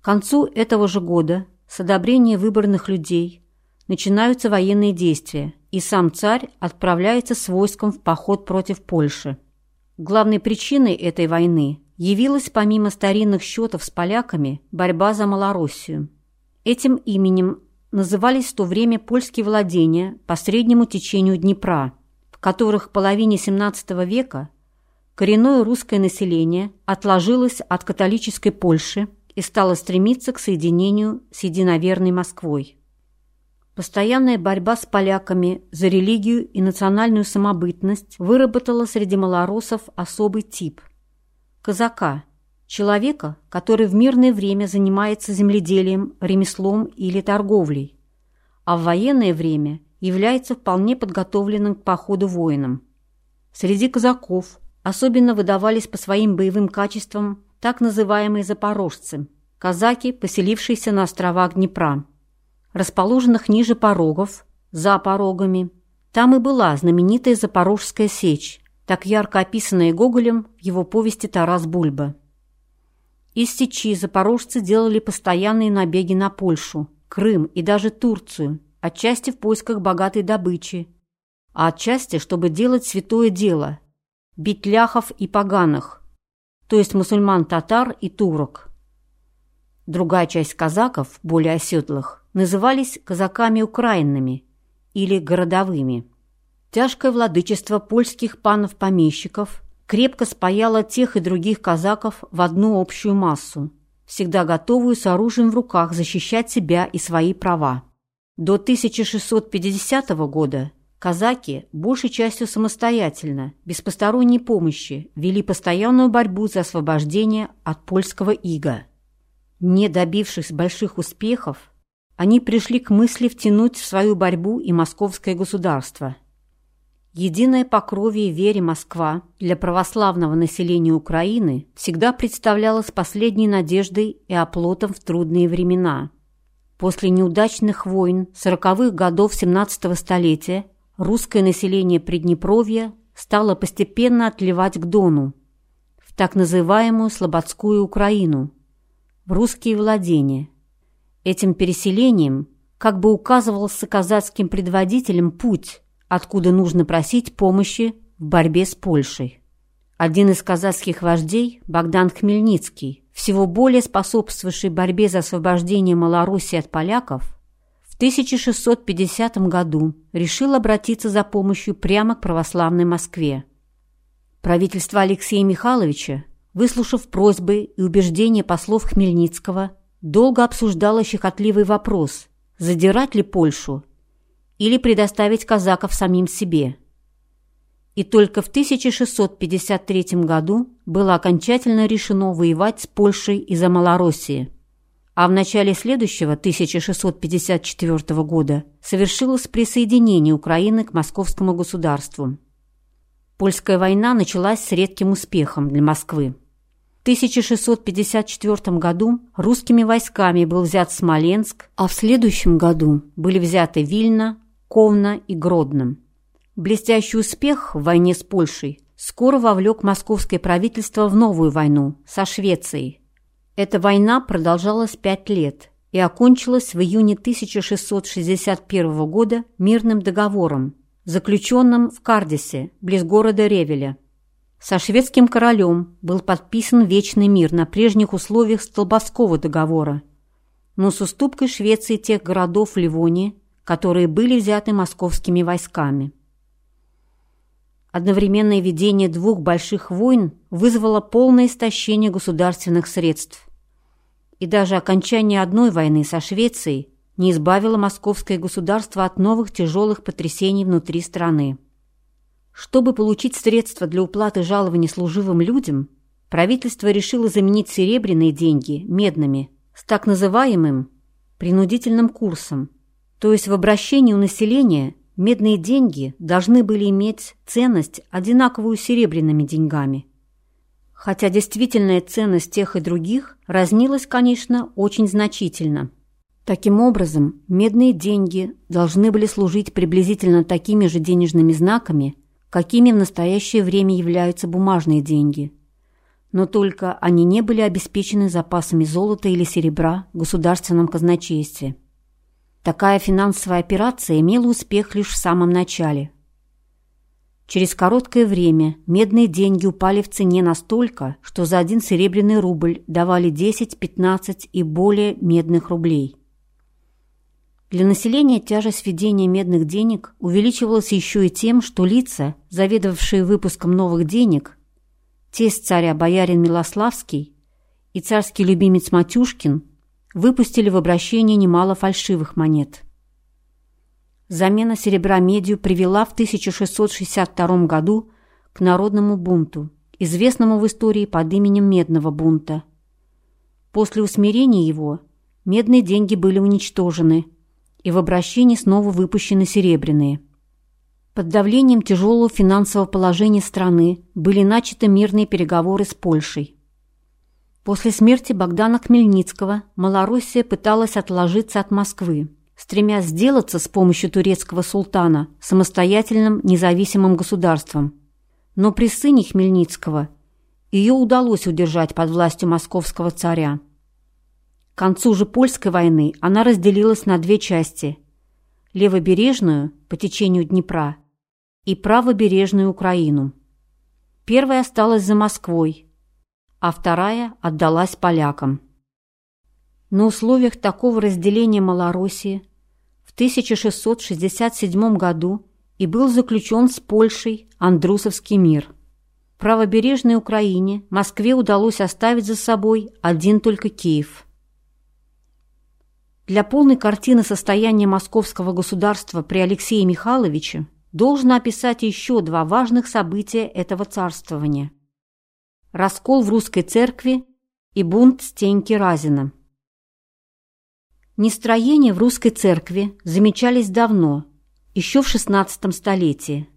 К концу этого же года, с одобрения выборных людей, начинаются военные действия, и сам царь отправляется с войском в поход против Польши. Главной причиной этой войны явилась помимо старинных счетов с поляками борьба за Малороссию. Этим именем назывались в то время польские владения по среднему течению Днепра, в которых в половине XVII века коренное русское население отложилось от католической Польши и стало стремиться к соединению с единоверной Москвой. Постоянная борьба с поляками за религию и национальную самобытность выработала среди малоросов особый тип – казака, человека, который в мирное время занимается земледелием, ремеслом или торговлей, а в военное время является вполне подготовленным к походу воином. Среди казаков особенно выдавались по своим боевым качествам так называемые запорожцы, казаки, поселившиеся на островах Днепра, расположенных ниже порогов, за порогами. Там и была знаменитая Запорожская сечь, так ярко описанное Гоголем в его повести «Тарас Бульба». Из Сечи запорожцы делали постоянные набеги на Польшу, Крым и даже Турцию, отчасти в поисках богатой добычи, а отчасти, чтобы делать святое дело – бить ляхов и поганых, то есть мусульман-татар и турок. Другая часть казаков, более оседлых, назывались казаками украинными или городовыми. Тяжкое владычество польских панов-помещиков крепко спаяло тех и других казаков в одну общую массу, всегда готовую с оружием в руках защищать себя и свои права. До 1650 года казаки, большей частью самостоятельно, без посторонней помощи, вели постоянную борьбу за освобождение от польского ига. Не добившись больших успехов, они пришли к мысли втянуть в свою борьбу и московское государство – Единая по крови и вере Москва для православного населения Украины всегда представлялась последней надеждой и оплотом в трудные времена. После неудачных войн сороковых годов XVII столетия русское население Приднепровья стало постепенно отливать к Дону, в так называемую Слободскую Украину, в русские владения. Этим переселением как бы указывался казацким предводителям путь, откуда нужно просить помощи в борьбе с Польшей. Один из казахских вождей, Богдан Хмельницкий, всего более способствовавший борьбе за освобождение Малоруссии от поляков, в 1650 году решил обратиться за помощью прямо к православной Москве. Правительство Алексея Михайловича, выслушав просьбы и убеждения послов Хмельницкого, долго обсуждало щекотливый вопрос, задирать ли Польшу или предоставить казаков самим себе. и только в 1653 году было окончательно решено воевать с Польшей из-за Малороссии. А в начале следующего, 1654 года, совершилось присоединение Украины к московскому государству. Польская война началась с редким успехом для Москвы. В 1654 году русскими войсками был взят Смоленск, а в следующем году были взяты Вильна, Ковна и Гродно. Блестящий успех в войне с Польшей скоро вовлек московское правительство в новую войну со Швецией. Эта война продолжалась пять лет и окончилась в июне 1661 года мирным договором, заключенным в Кардисе, близ города Ревеля. Со шведским королем был подписан вечный мир на прежних условиях Столбовского договора, но с уступкой Швеции тех городов Ливонии, которые были взяты московскими войсками. Одновременное ведение двух больших войн вызвало полное истощение государственных средств. И даже окончание одной войны со Швецией не избавило московское государство от новых тяжелых потрясений внутри страны. Чтобы получить средства для уплаты жалований служивым людям, правительство решило заменить серебряные деньги медными с так называемым принудительным курсом, то есть в обращении у населения медные деньги должны были иметь ценность, одинаковую с серебряными деньгами. Хотя действительная ценность тех и других разнилась, конечно, очень значительно. Таким образом, медные деньги должны были служить приблизительно такими же денежными знаками, какими в настоящее время являются бумажные деньги. Но только они не были обеспечены запасами золота или серебра в государственном казначействе. Такая финансовая операция имела успех лишь в самом начале. Через короткое время медные деньги упали в цене настолько, что за один серебряный рубль давали 10, 15 и более медных рублей. Для населения тяжесть введения медных денег увеличивалась еще и тем, что лица, заведовавшие выпуском новых денег, тесть царя боярин Милославский и царский любимец Матюшкин, выпустили в обращение немало фальшивых монет. Замена серебра медью привела в 1662 году к народному бунту, известному в истории под именем Медного бунта. После усмирения его медные деньги были уничтожены – и в обращении снова выпущены серебряные. Под давлением тяжелого финансового положения страны были начаты мирные переговоры с Польшей. После смерти Богдана Хмельницкого Малороссия пыталась отложиться от Москвы, стремясь сделаться с помощью турецкого султана самостоятельным независимым государством. Но при сыне Хмельницкого ее удалось удержать под властью московского царя. К концу же Польской войны она разделилась на две части – левобережную по течению Днепра и правобережную Украину. Первая осталась за Москвой, а вторая отдалась полякам. На условиях такого разделения Малороссии в 1667 году и был заключен с Польшей Андрусовский мир. В правобережной Украине Москве удалось оставить за собой один только Киев – для полной картины состояния московского государства при Алексее Михайловиче должно описать еще два важных события этого царствования. Раскол в русской церкви и бунт Стеньки Разина. Нестроения в русской церкви замечались давно, еще в XVI столетии.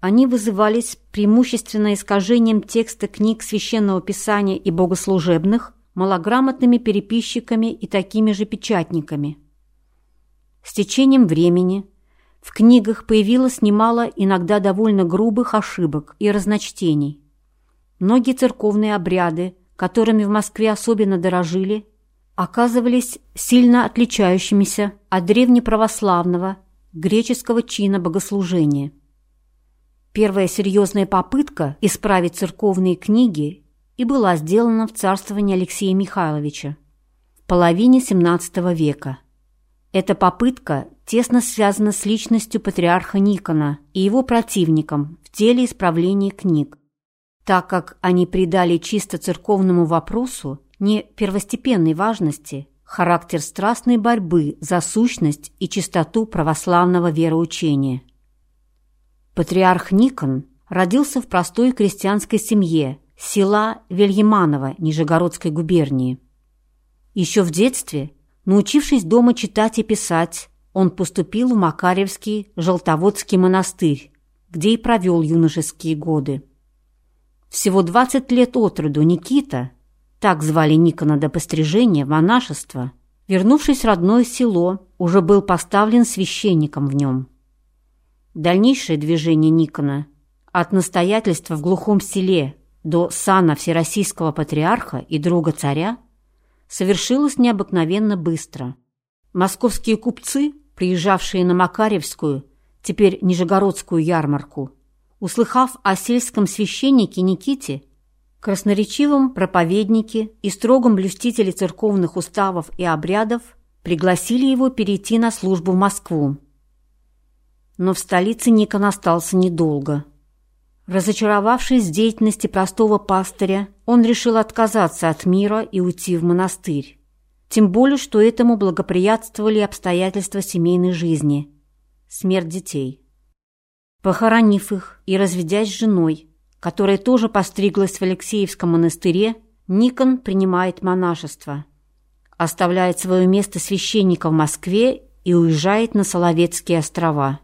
Они вызывались преимущественно искажением текста книг Священного Писания и богослужебных, малограмотными переписчиками и такими же печатниками. С течением времени в книгах появилось немало иногда довольно грубых ошибок и разночтений. Многие церковные обряды, которыми в Москве особенно дорожили, оказывались сильно отличающимися от древнеправославного греческого чина богослужения. Первая серьезная попытка исправить церковные книги и была сделана в царствовании Алексея Михайловича в половине XVII века. Эта попытка тесно связана с личностью патриарха Никона и его противником в деле исправления книг, так как они придали чисто церковному вопросу не первостепенной важности характер страстной борьбы за сущность и чистоту православного вероучения. Патриарх Никон родился в простой крестьянской семье села Вельяманово Нижегородской губернии. Еще в детстве, научившись дома читать и писать, он поступил в Макаревский Желтоводский монастырь, где и провел юношеские годы. Всего 20 лет от роду Никита, так звали Никона до пострижения, монашество, вернувшись в родное село, уже был поставлен священником в нем. Дальнейшее движение Никона от настоятельства в глухом селе до сана всероссийского патриарха и друга царя совершилось необыкновенно быстро. Московские купцы, приезжавшие на Макаревскую, теперь Нижегородскую ярмарку, услыхав о сельском священнике Никите, красноречивом проповеднике и строгом блюстителе церковных уставов и обрядов, пригласили его перейти на службу в Москву. Но в столице Никон остался недолго. Разочаровавшись в деятельности простого пастыря, он решил отказаться от мира и уйти в монастырь. Тем более, что этому благоприятствовали обстоятельства семейной жизни – смерть детей. Похоронив их и разведясь с женой, которая тоже постриглась в Алексеевском монастыре, Никон принимает монашество, оставляет свое место священника в Москве и уезжает на Соловецкие острова.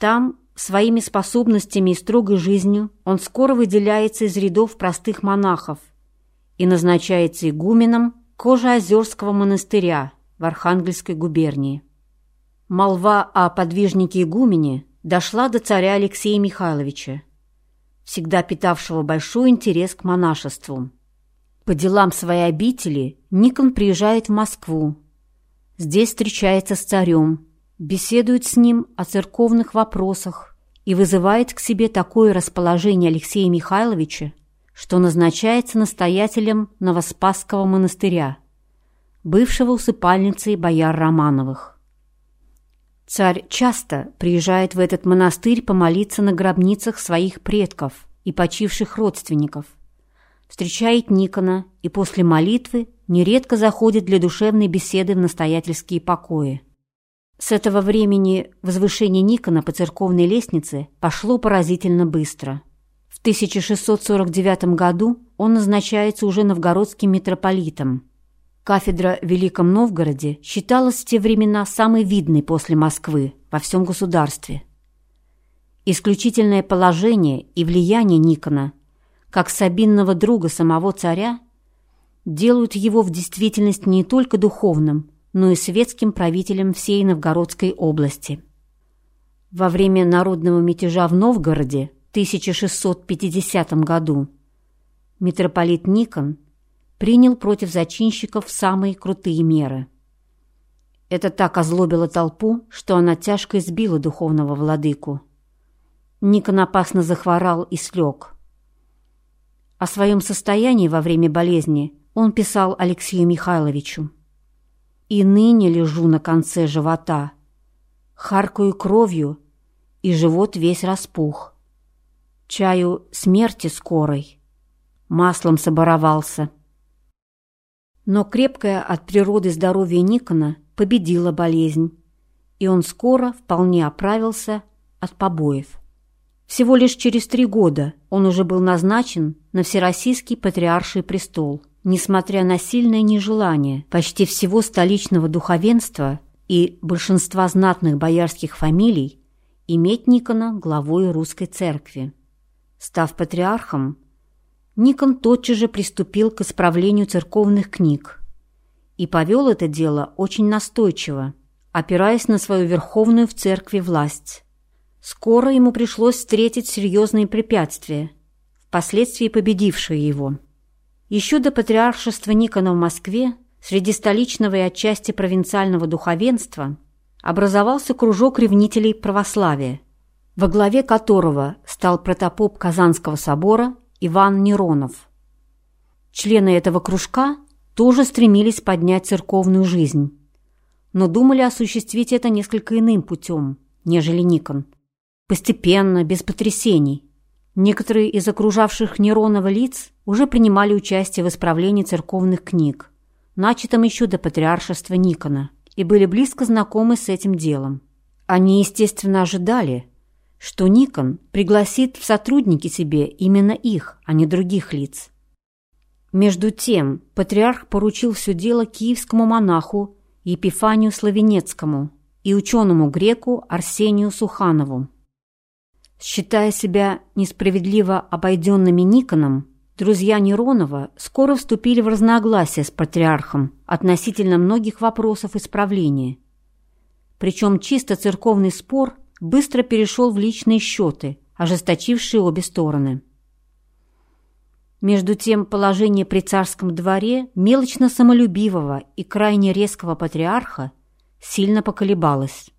Там, своими способностями и строгой жизнью, он скоро выделяется из рядов простых монахов и назначается игуменом Кожеозерского монастыря в Архангельской губернии. Молва о подвижнике игумене дошла до царя Алексея Михайловича, всегда питавшего большой интерес к монашеству. По делам своей обители Никон приезжает в Москву. Здесь встречается с царем, беседует с ним о церковных вопросах и вызывает к себе такое расположение Алексея Михайловича, что назначается настоятелем Новоспасского монастыря, бывшего усыпальницей бояр Романовых. Царь часто приезжает в этот монастырь помолиться на гробницах своих предков и почивших родственников, встречает Никона и после молитвы нередко заходит для душевной беседы в настоятельские покои. С этого времени возвышение Никона по церковной лестнице пошло поразительно быстро. В 1649 году он назначается уже новгородским митрополитом – Кафедра в Великом Новгороде считалась в те времена самой видной после Москвы во всем государстве. Исключительное положение и влияние Никона, как сабинного друга самого царя, делают его в действительности не только духовным, но и светским правителем всей Новгородской области. Во время народного мятежа в Новгороде в 1650 году митрополит Никон – принял против зачинщиков самые крутые меры. Это так озлобило толпу, что она тяжко избила духовного владыку. Никон опасно захворал и слег. О своем состоянии во время болезни он писал Алексею Михайловичу. «И ныне лежу на конце живота, харкаю кровью, и живот весь распух. Чаю смерти скорой, маслом соборовался». Но крепкое от природы здоровье Никона победило болезнь, и он скоро вполне оправился от побоев. Всего лишь через три года он уже был назначен на Всероссийский патриарший престол, несмотря на сильное нежелание почти всего столичного духовенства и большинства знатных боярских фамилий иметь Никона главой русской церкви. Став патриархом, Никон тотчас же приступил к исправлению церковных книг и повел это дело очень настойчиво, опираясь на свою верховную в церкви власть. Скоро ему пришлось встретить серьезные препятствия, впоследствии победившие его. Еще до патриаршества Никона в Москве среди столичного и отчасти провинциального духовенства образовался кружок ревнителей православия, во главе которого стал протопоп Казанского собора Иван Неронов. Члены этого кружка тоже стремились поднять церковную жизнь, но думали осуществить это несколько иным путем, нежели Никон. Постепенно, без потрясений. Некоторые из окружавших Неронова лиц уже принимали участие в исправлении церковных книг, начатом еще до патриаршества Никона, и были близко знакомы с этим делом. Они, естественно, ожидали, что Никон пригласит в сотрудники себе именно их, а не других лиц. Между тем патриарх поручил все дело киевскому монаху Епифанию Славенецкому и ученому-греку Арсению Суханову. Считая себя несправедливо обойденными Никоном, друзья Неронова скоро вступили в разногласия с патриархом относительно многих вопросов исправления. Причем чисто церковный спор быстро перешел в личные счеты, ожесточившие обе стороны. Между тем положение при царском дворе мелочно самолюбивого и крайне резкого патриарха сильно поколебалось.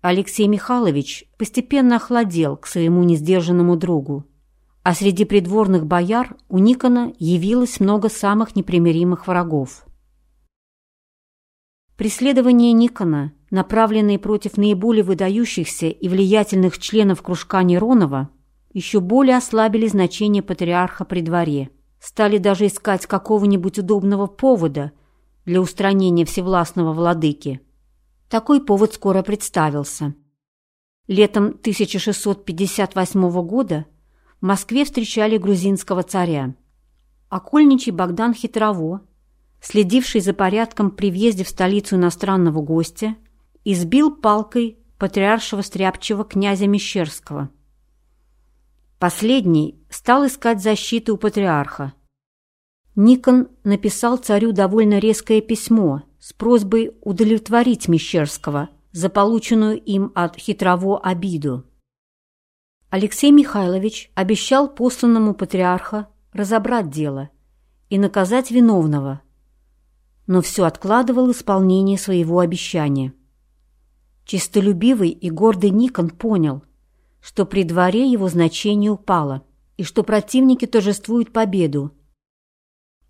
Алексей Михайлович постепенно охладел к своему несдержанному другу, а среди придворных бояр у Никона явилось много самых непримиримых врагов. Преследования Никона, направленные против наиболее выдающихся и влиятельных членов кружка Неронова, еще более ослабили значение патриарха при дворе, стали даже искать какого-нибудь удобного повода для устранения всевластного владыки. Такой повод скоро представился. Летом 1658 года в Москве встречали грузинского царя. Окольничий Богдан Хитрово, следивший за порядком при въезде в столицу иностранного гостя, избил палкой патриаршего стряпчего князя Мещерского – Последний стал искать защиты у патриарха. Никон написал царю довольно резкое письмо с просьбой удовлетворить Мещерского за полученную им от хитрово обиду. Алексей Михайлович обещал посланному патриарха разобрать дело и наказать виновного, но все откладывал исполнение своего обещания. Чистолюбивый и гордый Никон понял, что при дворе его значение упало и что противники торжествуют победу.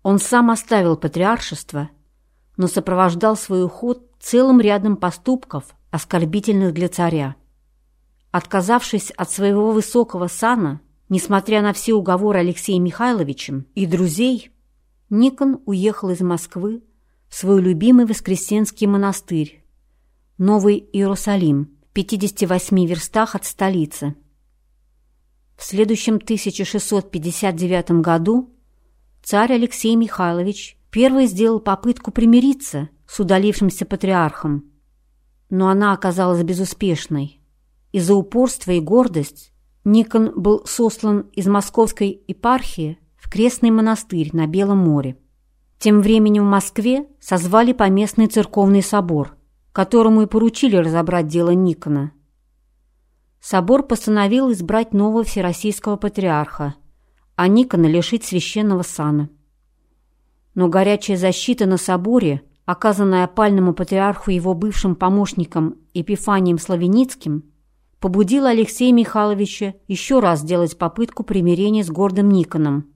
Он сам оставил патриаршество, но сопровождал свой уход целым рядом поступков, оскорбительных для царя. Отказавшись от своего высокого сана, несмотря на все уговоры Алексея Михайловичем и друзей, Никон уехал из Москвы в свой любимый Воскресенский монастырь, Новый Иерусалим, 58 верстах от столицы. В следующем 1659 году царь Алексей Михайлович первый сделал попытку примириться с удалившимся патриархом, но она оказалась безуспешной. Из-за упорства и гордость Никон был сослан из московской епархии в крестный монастырь на Белом море. Тем временем в Москве созвали поместный церковный собор – которому и поручили разобрать дело Никона. Собор постановил избрать нового всероссийского патриарха, а Никона лишить священного сана. Но горячая защита на соборе, оказанная опальному патриарху его бывшим помощником Епифанием Славеницким, побудила Алексея Михайловича еще раз сделать попытку примирения с гордым Никоном.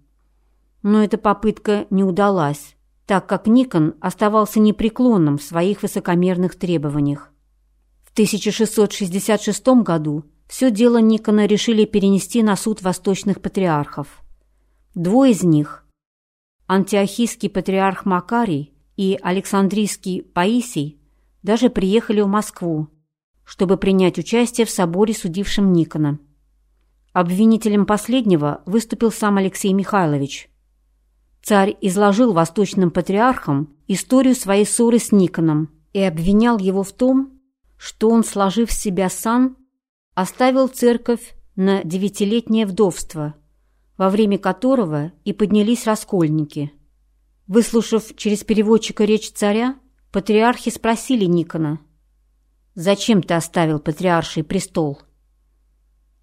Но эта попытка не удалась так как Никон оставался непреклонным в своих высокомерных требованиях. В 1666 году все дело Никона решили перенести на суд восточных патриархов. Двое из них, антиохийский патриарх Макарий и Александрийский Паисий, даже приехали в Москву, чтобы принять участие в соборе, судившем Никона. Обвинителем последнего выступил сам Алексей Михайлович – Царь изложил восточным патриархам историю своей ссоры с Никоном и обвинял его в том, что он, сложив себя сан, оставил церковь на девятилетнее вдовство, во время которого и поднялись раскольники. Выслушав через переводчика речь царя, патриархи спросили Никона, «Зачем ты оставил патриарший престол?»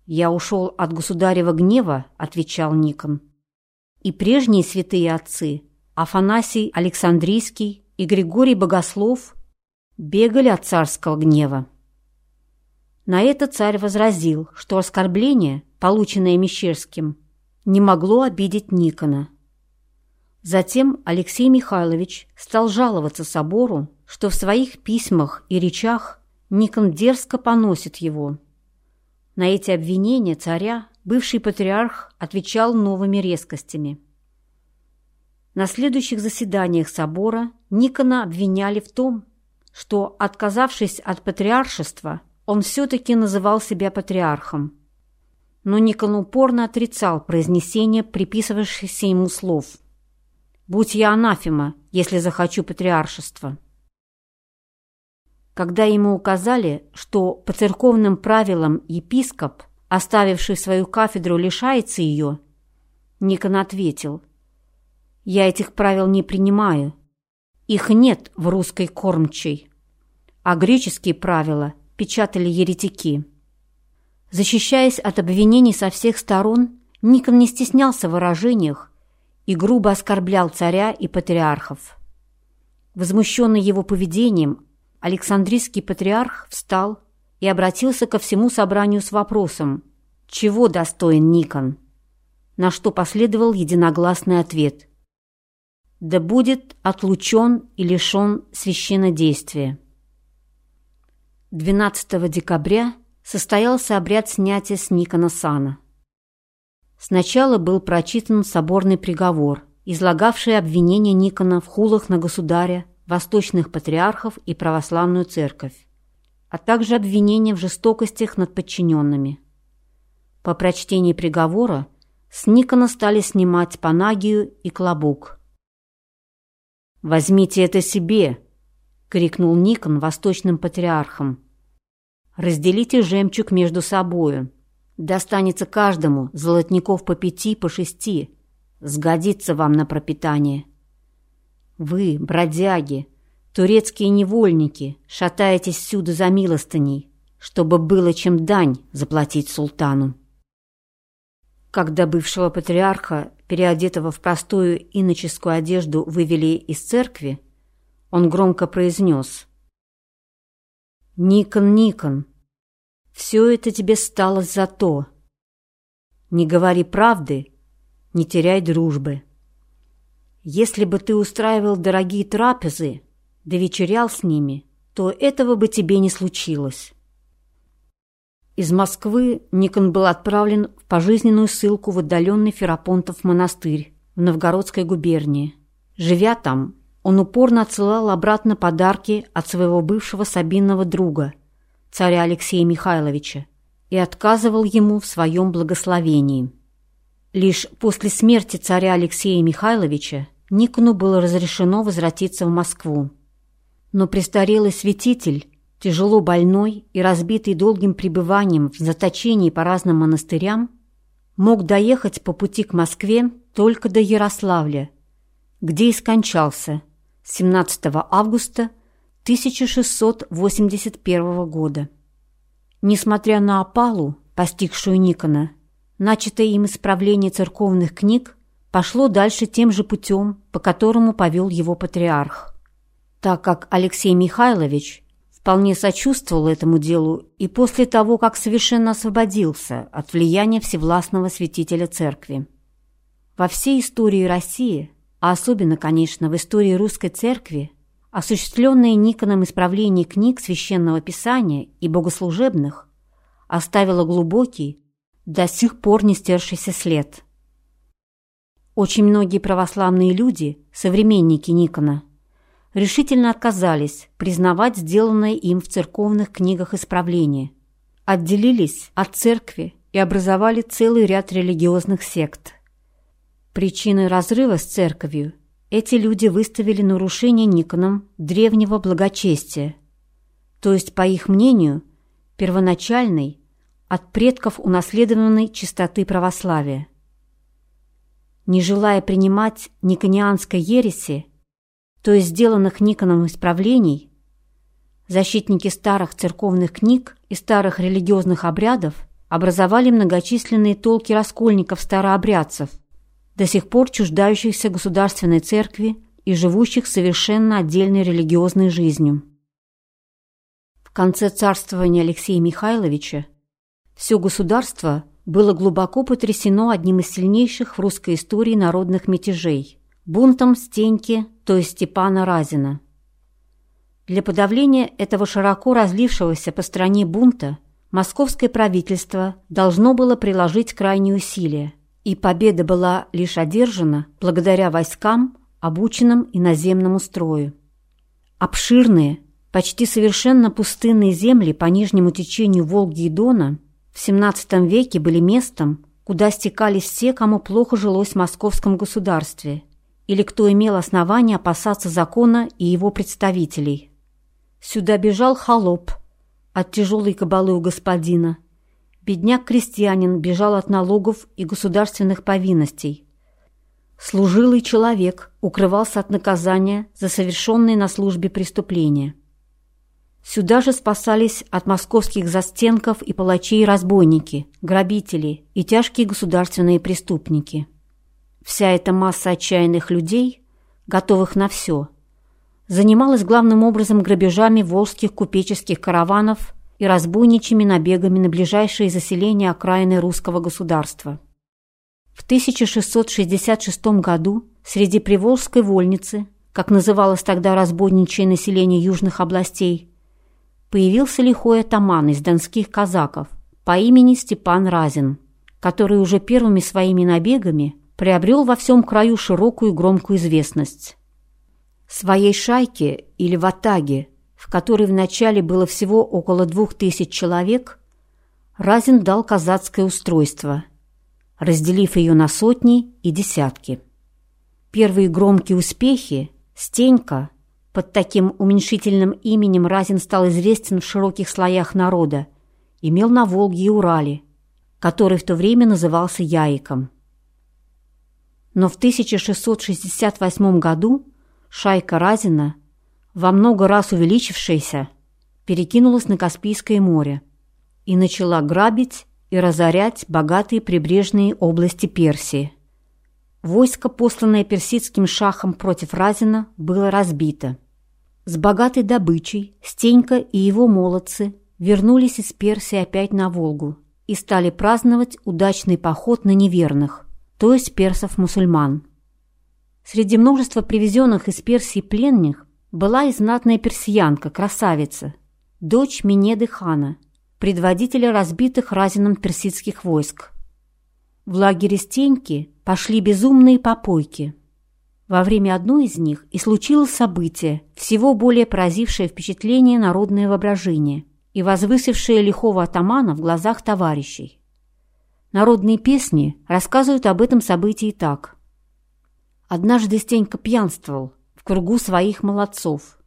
«Я ушел от государева гнева», — отвечал Никон. И прежние святые отцы, Афанасий Александрийский и Григорий Богослов, бегали от царского гнева. На это царь возразил, что оскорбление, полученное Мещерским, не могло обидеть Никона. Затем Алексей Михайлович стал жаловаться собору, что в своих письмах и речах Никон дерзко поносит его. На эти обвинения царя бывший патриарх отвечал новыми резкостями. На следующих заседаниях собора Никона обвиняли в том, что, отказавшись от патриаршества, он все-таки называл себя патриархом. Но Никон упорно отрицал произнесение приписывавшихся ему слов. «Будь я анафема, если захочу патриаршества». Когда ему указали, что по церковным правилам епископ, оставивший свою кафедру, лишается ее, Никон ответил, «Я этих правил не принимаю. Их нет в русской кормчей, а греческие правила печатали еретики». Защищаясь от обвинений со всех сторон, Никон не стеснялся в выражениях и грубо оскорблял царя и патриархов. Возмущенный его поведением, Александрийский патриарх встал и обратился ко всему собранию с вопросом «Чего достоин Никон?», на что последовал единогласный ответ «Да будет отлучен и лишен священнодействия». 12 декабря состоялся обряд снятия с Никона сана. Сначала был прочитан соборный приговор, излагавший обвинения Никона в хулах на государя, восточных патриархов и православную церковь, а также обвинения в жестокостях над подчиненными. По прочтении приговора с Никона стали снимать панагию и клобук. «Возьмите это себе!» — крикнул Никон восточным патриархам. «Разделите жемчуг между собою. Достанется каждому, золотников по пяти, по шести. Сгодится вам на пропитание». Вы, бродяги, турецкие невольники, шатаетесь всюду за милостыней, чтобы было чем дань заплатить султану. Когда бывшего патриарха, переодетого в простую иноческую одежду, вывели из церкви, он громко произнес «Никон, Никон, все это тебе стало за то. Не говори правды, не теряй дружбы». Если бы ты устраивал дорогие трапезы, да вечерял с ними, то этого бы тебе не случилось. Из Москвы Никон был отправлен в пожизненную ссылку в отдаленный Ферапонтов монастырь в Новгородской губернии. Живя там, он упорно отсылал обратно подарки от своего бывшего сабинного друга, царя Алексея Михайловича, и отказывал ему в своем благословении. Лишь после смерти царя Алексея Михайловича Никону было разрешено возвратиться в Москву. Но престарелый святитель, тяжело больной и разбитый долгим пребыванием в заточении по разным монастырям, мог доехать по пути к Москве только до Ярославля, где и скончался 17 августа 1681 года. Несмотря на опалу, постигшую Никона, Начатое им исправление церковных книг пошло дальше тем же путем, по которому повел его патриарх. Так как Алексей Михайлович вполне сочувствовал этому делу и после того, как совершенно освободился от влияния всевластного святителя церкви. Во всей истории России, а особенно, конечно, в истории русской церкви, осуществленное Никоном исправление книг Священного Писания и богослужебных оставило глубокий, до сих пор не стершийся след. Очень многие православные люди, современники Никона, решительно отказались признавать сделанное им в церковных книгах исправление, отделились от церкви и образовали целый ряд религиозных сект. Причиной разрыва с церковью эти люди выставили нарушение Никоном древнего благочестия, то есть, по их мнению, первоначальной от предков унаследованной чистоты православия. Не желая принимать никонианской ереси, то есть сделанных Никоном исправлений, защитники старых церковных книг и старых религиозных обрядов образовали многочисленные толки раскольников-старообрядцев, до сих пор чуждающихся государственной церкви и живущих совершенно отдельной религиозной жизнью. В конце царствования Алексея Михайловича все государство было глубоко потрясено одним из сильнейших в русской истории народных мятежей – бунтом Стеньки, то есть Степана Разина. Для подавления этого широко разлившегося по стране бунта московское правительство должно было приложить крайние усилия, и победа была лишь одержана благодаря войскам, обученным иноземному строю. Обширные, Почти совершенно пустынные земли по нижнему течению Волги и Дона в XVII веке были местом, куда стекались все, кому плохо жилось в московском государстве или кто имел основания опасаться закона и его представителей. Сюда бежал холоп от тяжелой кабалы у господина. Бедняк-крестьянин бежал от налогов и государственных повинностей. Служилый человек укрывался от наказания за совершенные на службе преступления. Сюда же спасались от московских застенков и палачей разбойники, грабители и тяжкие государственные преступники. Вся эта масса отчаянных людей, готовых на все, занималась главным образом грабежами волжских купеческих караванов и разбойничьими набегами на ближайшие заселения окраины русского государства. В 1666 году среди Приволжской вольницы, как называлось тогда разбойничье население южных областей, появился лихой атаман из донских казаков по имени Степан Разин, который уже первыми своими набегами приобрел во всем краю широкую и громкую известность. Своей шайке или ватаге, в которой вначале было всего около двух тысяч человек, Разин дал казацкое устройство, разделив ее на сотни и десятки. Первые громкие успехи Стенька – под таким уменьшительным именем Разин стал известен в широких слоях народа, имел на Волге и Урале, который в то время назывался Яиком. Но в 1668 году шайка Разина, во много раз увеличившаяся, перекинулась на Каспийское море и начала грабить и разорять богатые прибрежные области Персии. Войско, посланное персидским шахом против Разина, было разбито. С богатой добычей Стенька и его молодцы вернулись из Персии опять на Волгу и стали праздновать удачный поход на неверных, то есть персов-мусульман. Среди множества привезенных из Персии пленных была и знатная персиянка, красавица, дочь Минеды хана, предводителя разбитых разином персидских войск. В лагере Стеньки пошли безумные попойки. Во время одной из них и случилось событие, всего более поразившее впечатление народное воображение и возвысившее лихого атамана в глазах товарищей. Народные песни рассказывают об этом событии так. Однажды Стенька пьянствовал в кругу своих молодцов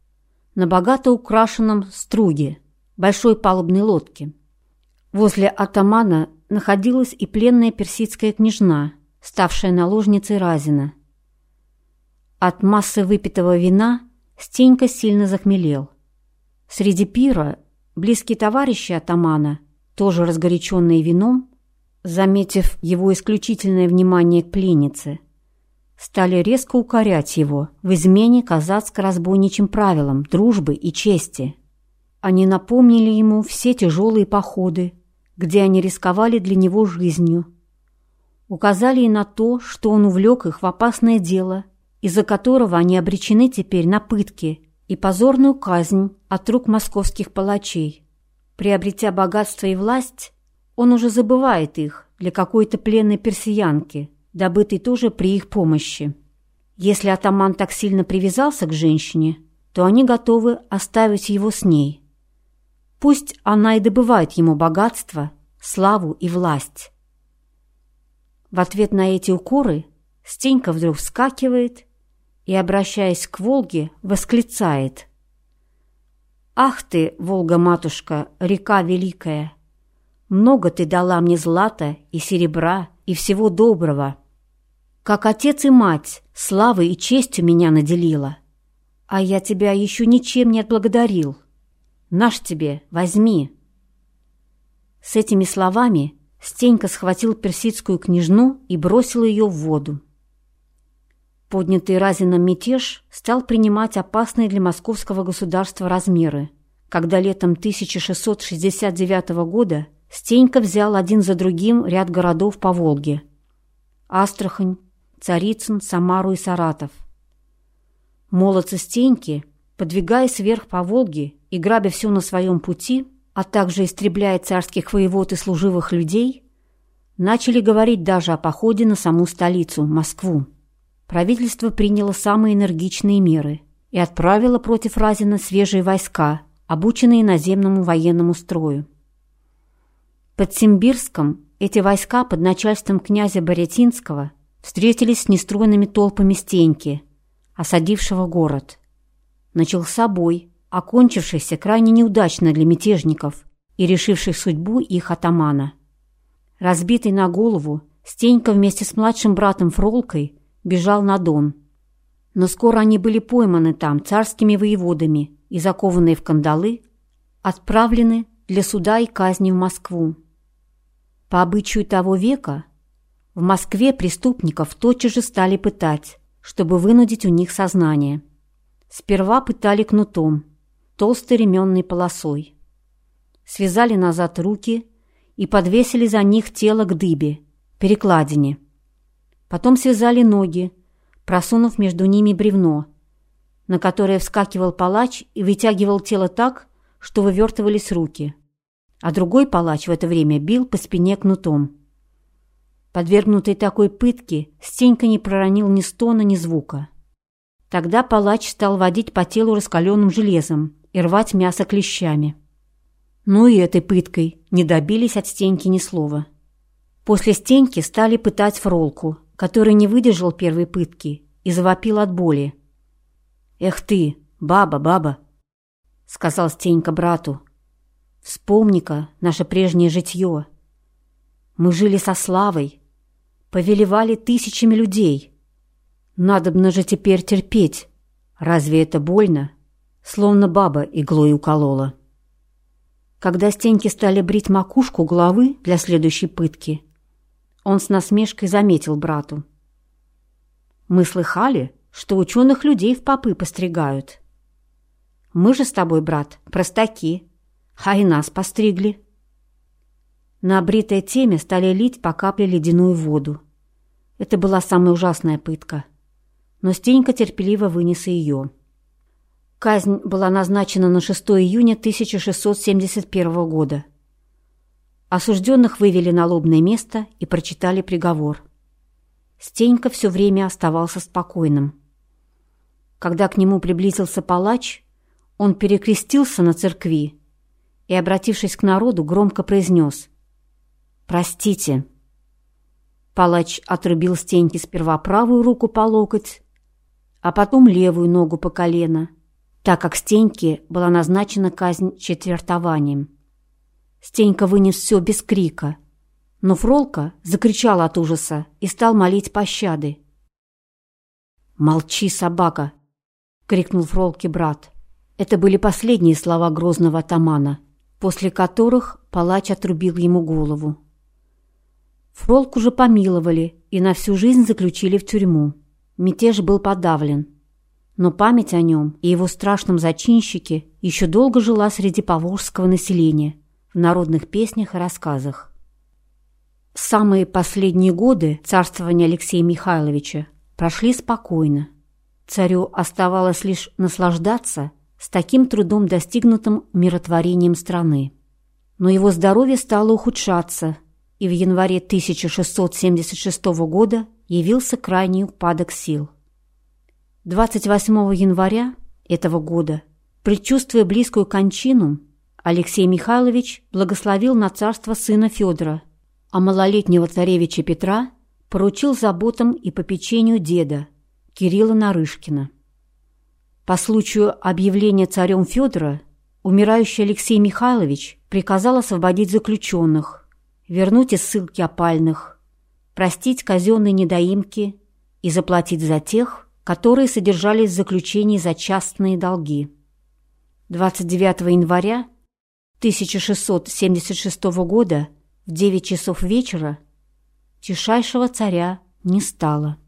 на богато украшенном струге большой палубной лодке. Возле атамана находилась и пленная персидская княжна, ставшая наложницей Разина. От массы выпитого вина Стенька сильно захмелел. Среди пира близкие товарищи атамана, тоже разгоряченные вином, заметив его исключительное внимание к пленнице, стали резко укорять его в измене казацко-разбойничьим правилам дружбы и чести. Они напомнили ему все тяжелые походы, где они рисковали для него жизнью. Указали и на то, что он увлек их в опасное дело, из-за которого они обречены теперь на пытки и позорную казнь от рук московских палачей. Приобретя богатство и власть, он уже забывает их для какой-то пленной персиянки, добытой тоже при их помощи. Если атаман так сильно привязался к женщине, то они готовы оставить его с ней – Пусть она и добывает ему богатство, славу и власть. В ответ на эти укоры Стенька вдруг вскакивает и, обращаясь к Волге, восклицает. «Ах ты, Волга-матушка, река великая! Много ты дала мне злата и серебра и всего доброго. Как отец и мать славой и честью меня наделила, а я тебя еще ничем не отблагодарил. Наш тебе, возьми!» С этими словами Стенька схватил персидскую княжну и бросил ее в воду. Поднятый Разином мятеж стал принимать опасные для московского государства размеры, когда летом 1669 года Стенька взял один за другим ряд городов по Волге – Астрахань, Царицын, Самару и Саратов. Молодцы Стеньки, подвигаясь вверх по Волге, и грабя все на своем пути, а также истребляя царских воевод и служивых людей, начали говорить даже о походе на саму столицу, Москву. Правительство приняло самые энергичные меры и отправило против Разина свежие войска обученные наземному военному строю. Под Симбирском эти войска под начальством князя Боретинского встретились с нестроенными толпами Стеньки, осадившего город. Начался бой, окончившийся крайне неудачно для мятежников и решивших судьбу их атамана. Разбитый на голову, Стенька вместе с младшим братом Фролкой бежал на Дон. Но скоро они были пойманы там царскими воеводами и, закованные в кандалы, отправлены для суда и казни в Москву. По обычаю того века в Москве преступников тотчас же стали пытать, чтобы вынудить у них сознание. Сперва пытали кнутом, толстой ременной полосой. Связали назад руки и подвесили за них тело к дыбе, перекладине. Потом связали ноги, просунув между ними бревно, на которое вскакивал палач и вытягивал тело так, что вывертывались руки. А другой палач в это время бил по спине кнутом. Подвергнутый такой пытке, Стенька не проронил ни стона, ни звука. Тогда палач стал водить по телу раскаленным железом и рвать мясо клещами. Ну и этой пыткой не добились от Стеньки ни слова. После Стеньки стали пытать Фролку, который не выдержал первой пытки и завопил от боли. «Эх ты, баба, баба!» — сказал Стенька брату. «Вспомни-ка наше прежнее житье. Мы жили со славой, повелевали тысячами людей. Надобно же теперь терпеть. Разве это больно?» Словно баба иглой уколола. Когда Стеньки стали брить макушку головы для следующей пытки, он с насмешкой заметил брату. «Мы слыхали, что ученых людей в попы постригают. Мы же с тобой, брат, простаки, а и нас постригли». На обритой теме стали лить по капле ледяную воду. Это была самая ужасная пытка. Но Стенька терпеливо вынес ее. Казнь была назначена на 6 июня 1671 года. Осужденных вывели на лобное место и прочитали приговор. Стенька все время оставался спокойным. Когда к нему приблизился палач, он перекрестился на церкви и, обратившись к народу, громко произнес «Простите». Палач отрубил Стеньке сперва правую руку по локоть, а потом левую ногу по колено – так как Стеньке была назначена казнь четвертованием. Стенька вынес все без крика, но Фролка закричал от ужаса и стал молить пощады. «Молчи, собака!» — крикнул Фролке брат. Это были последние слова грозного атамана, после которых палач отрубил ему голову. Фролку же помиловали и на всю жизнь заключили в тюрьму. Мятеж был подавлен. Но память о нем и его страшном зачинщике еще долго жила среди поволжского населения в народных песнях и рассказах. Самые последние годы царствования Алексея Михайловича прошли спокойно. Царю оставалось лишь наслаждаться с таким трудом достигнутым миротворением страны. Но его здоровье стало ухудшаться, и в январе 1676 года явился крайний упадок сил. 28 января этого года, предчувствуя близкую кончину, Алексей Михайлович благословил на царство сына Федора, а малолетнего царевича Петра поручил заботам и попечению деда Кирилла Нарышкина. По случаю объявления царем Федора умирающий Алексей Михайлович приказал освободить заключенных, вернуть из ссылки опальных, простить казенные недоимки и заплатить за тех, которые содержались в заключении за частные долги. 29 января 1676 года в 9 часов вечера тишайшего царя не стало.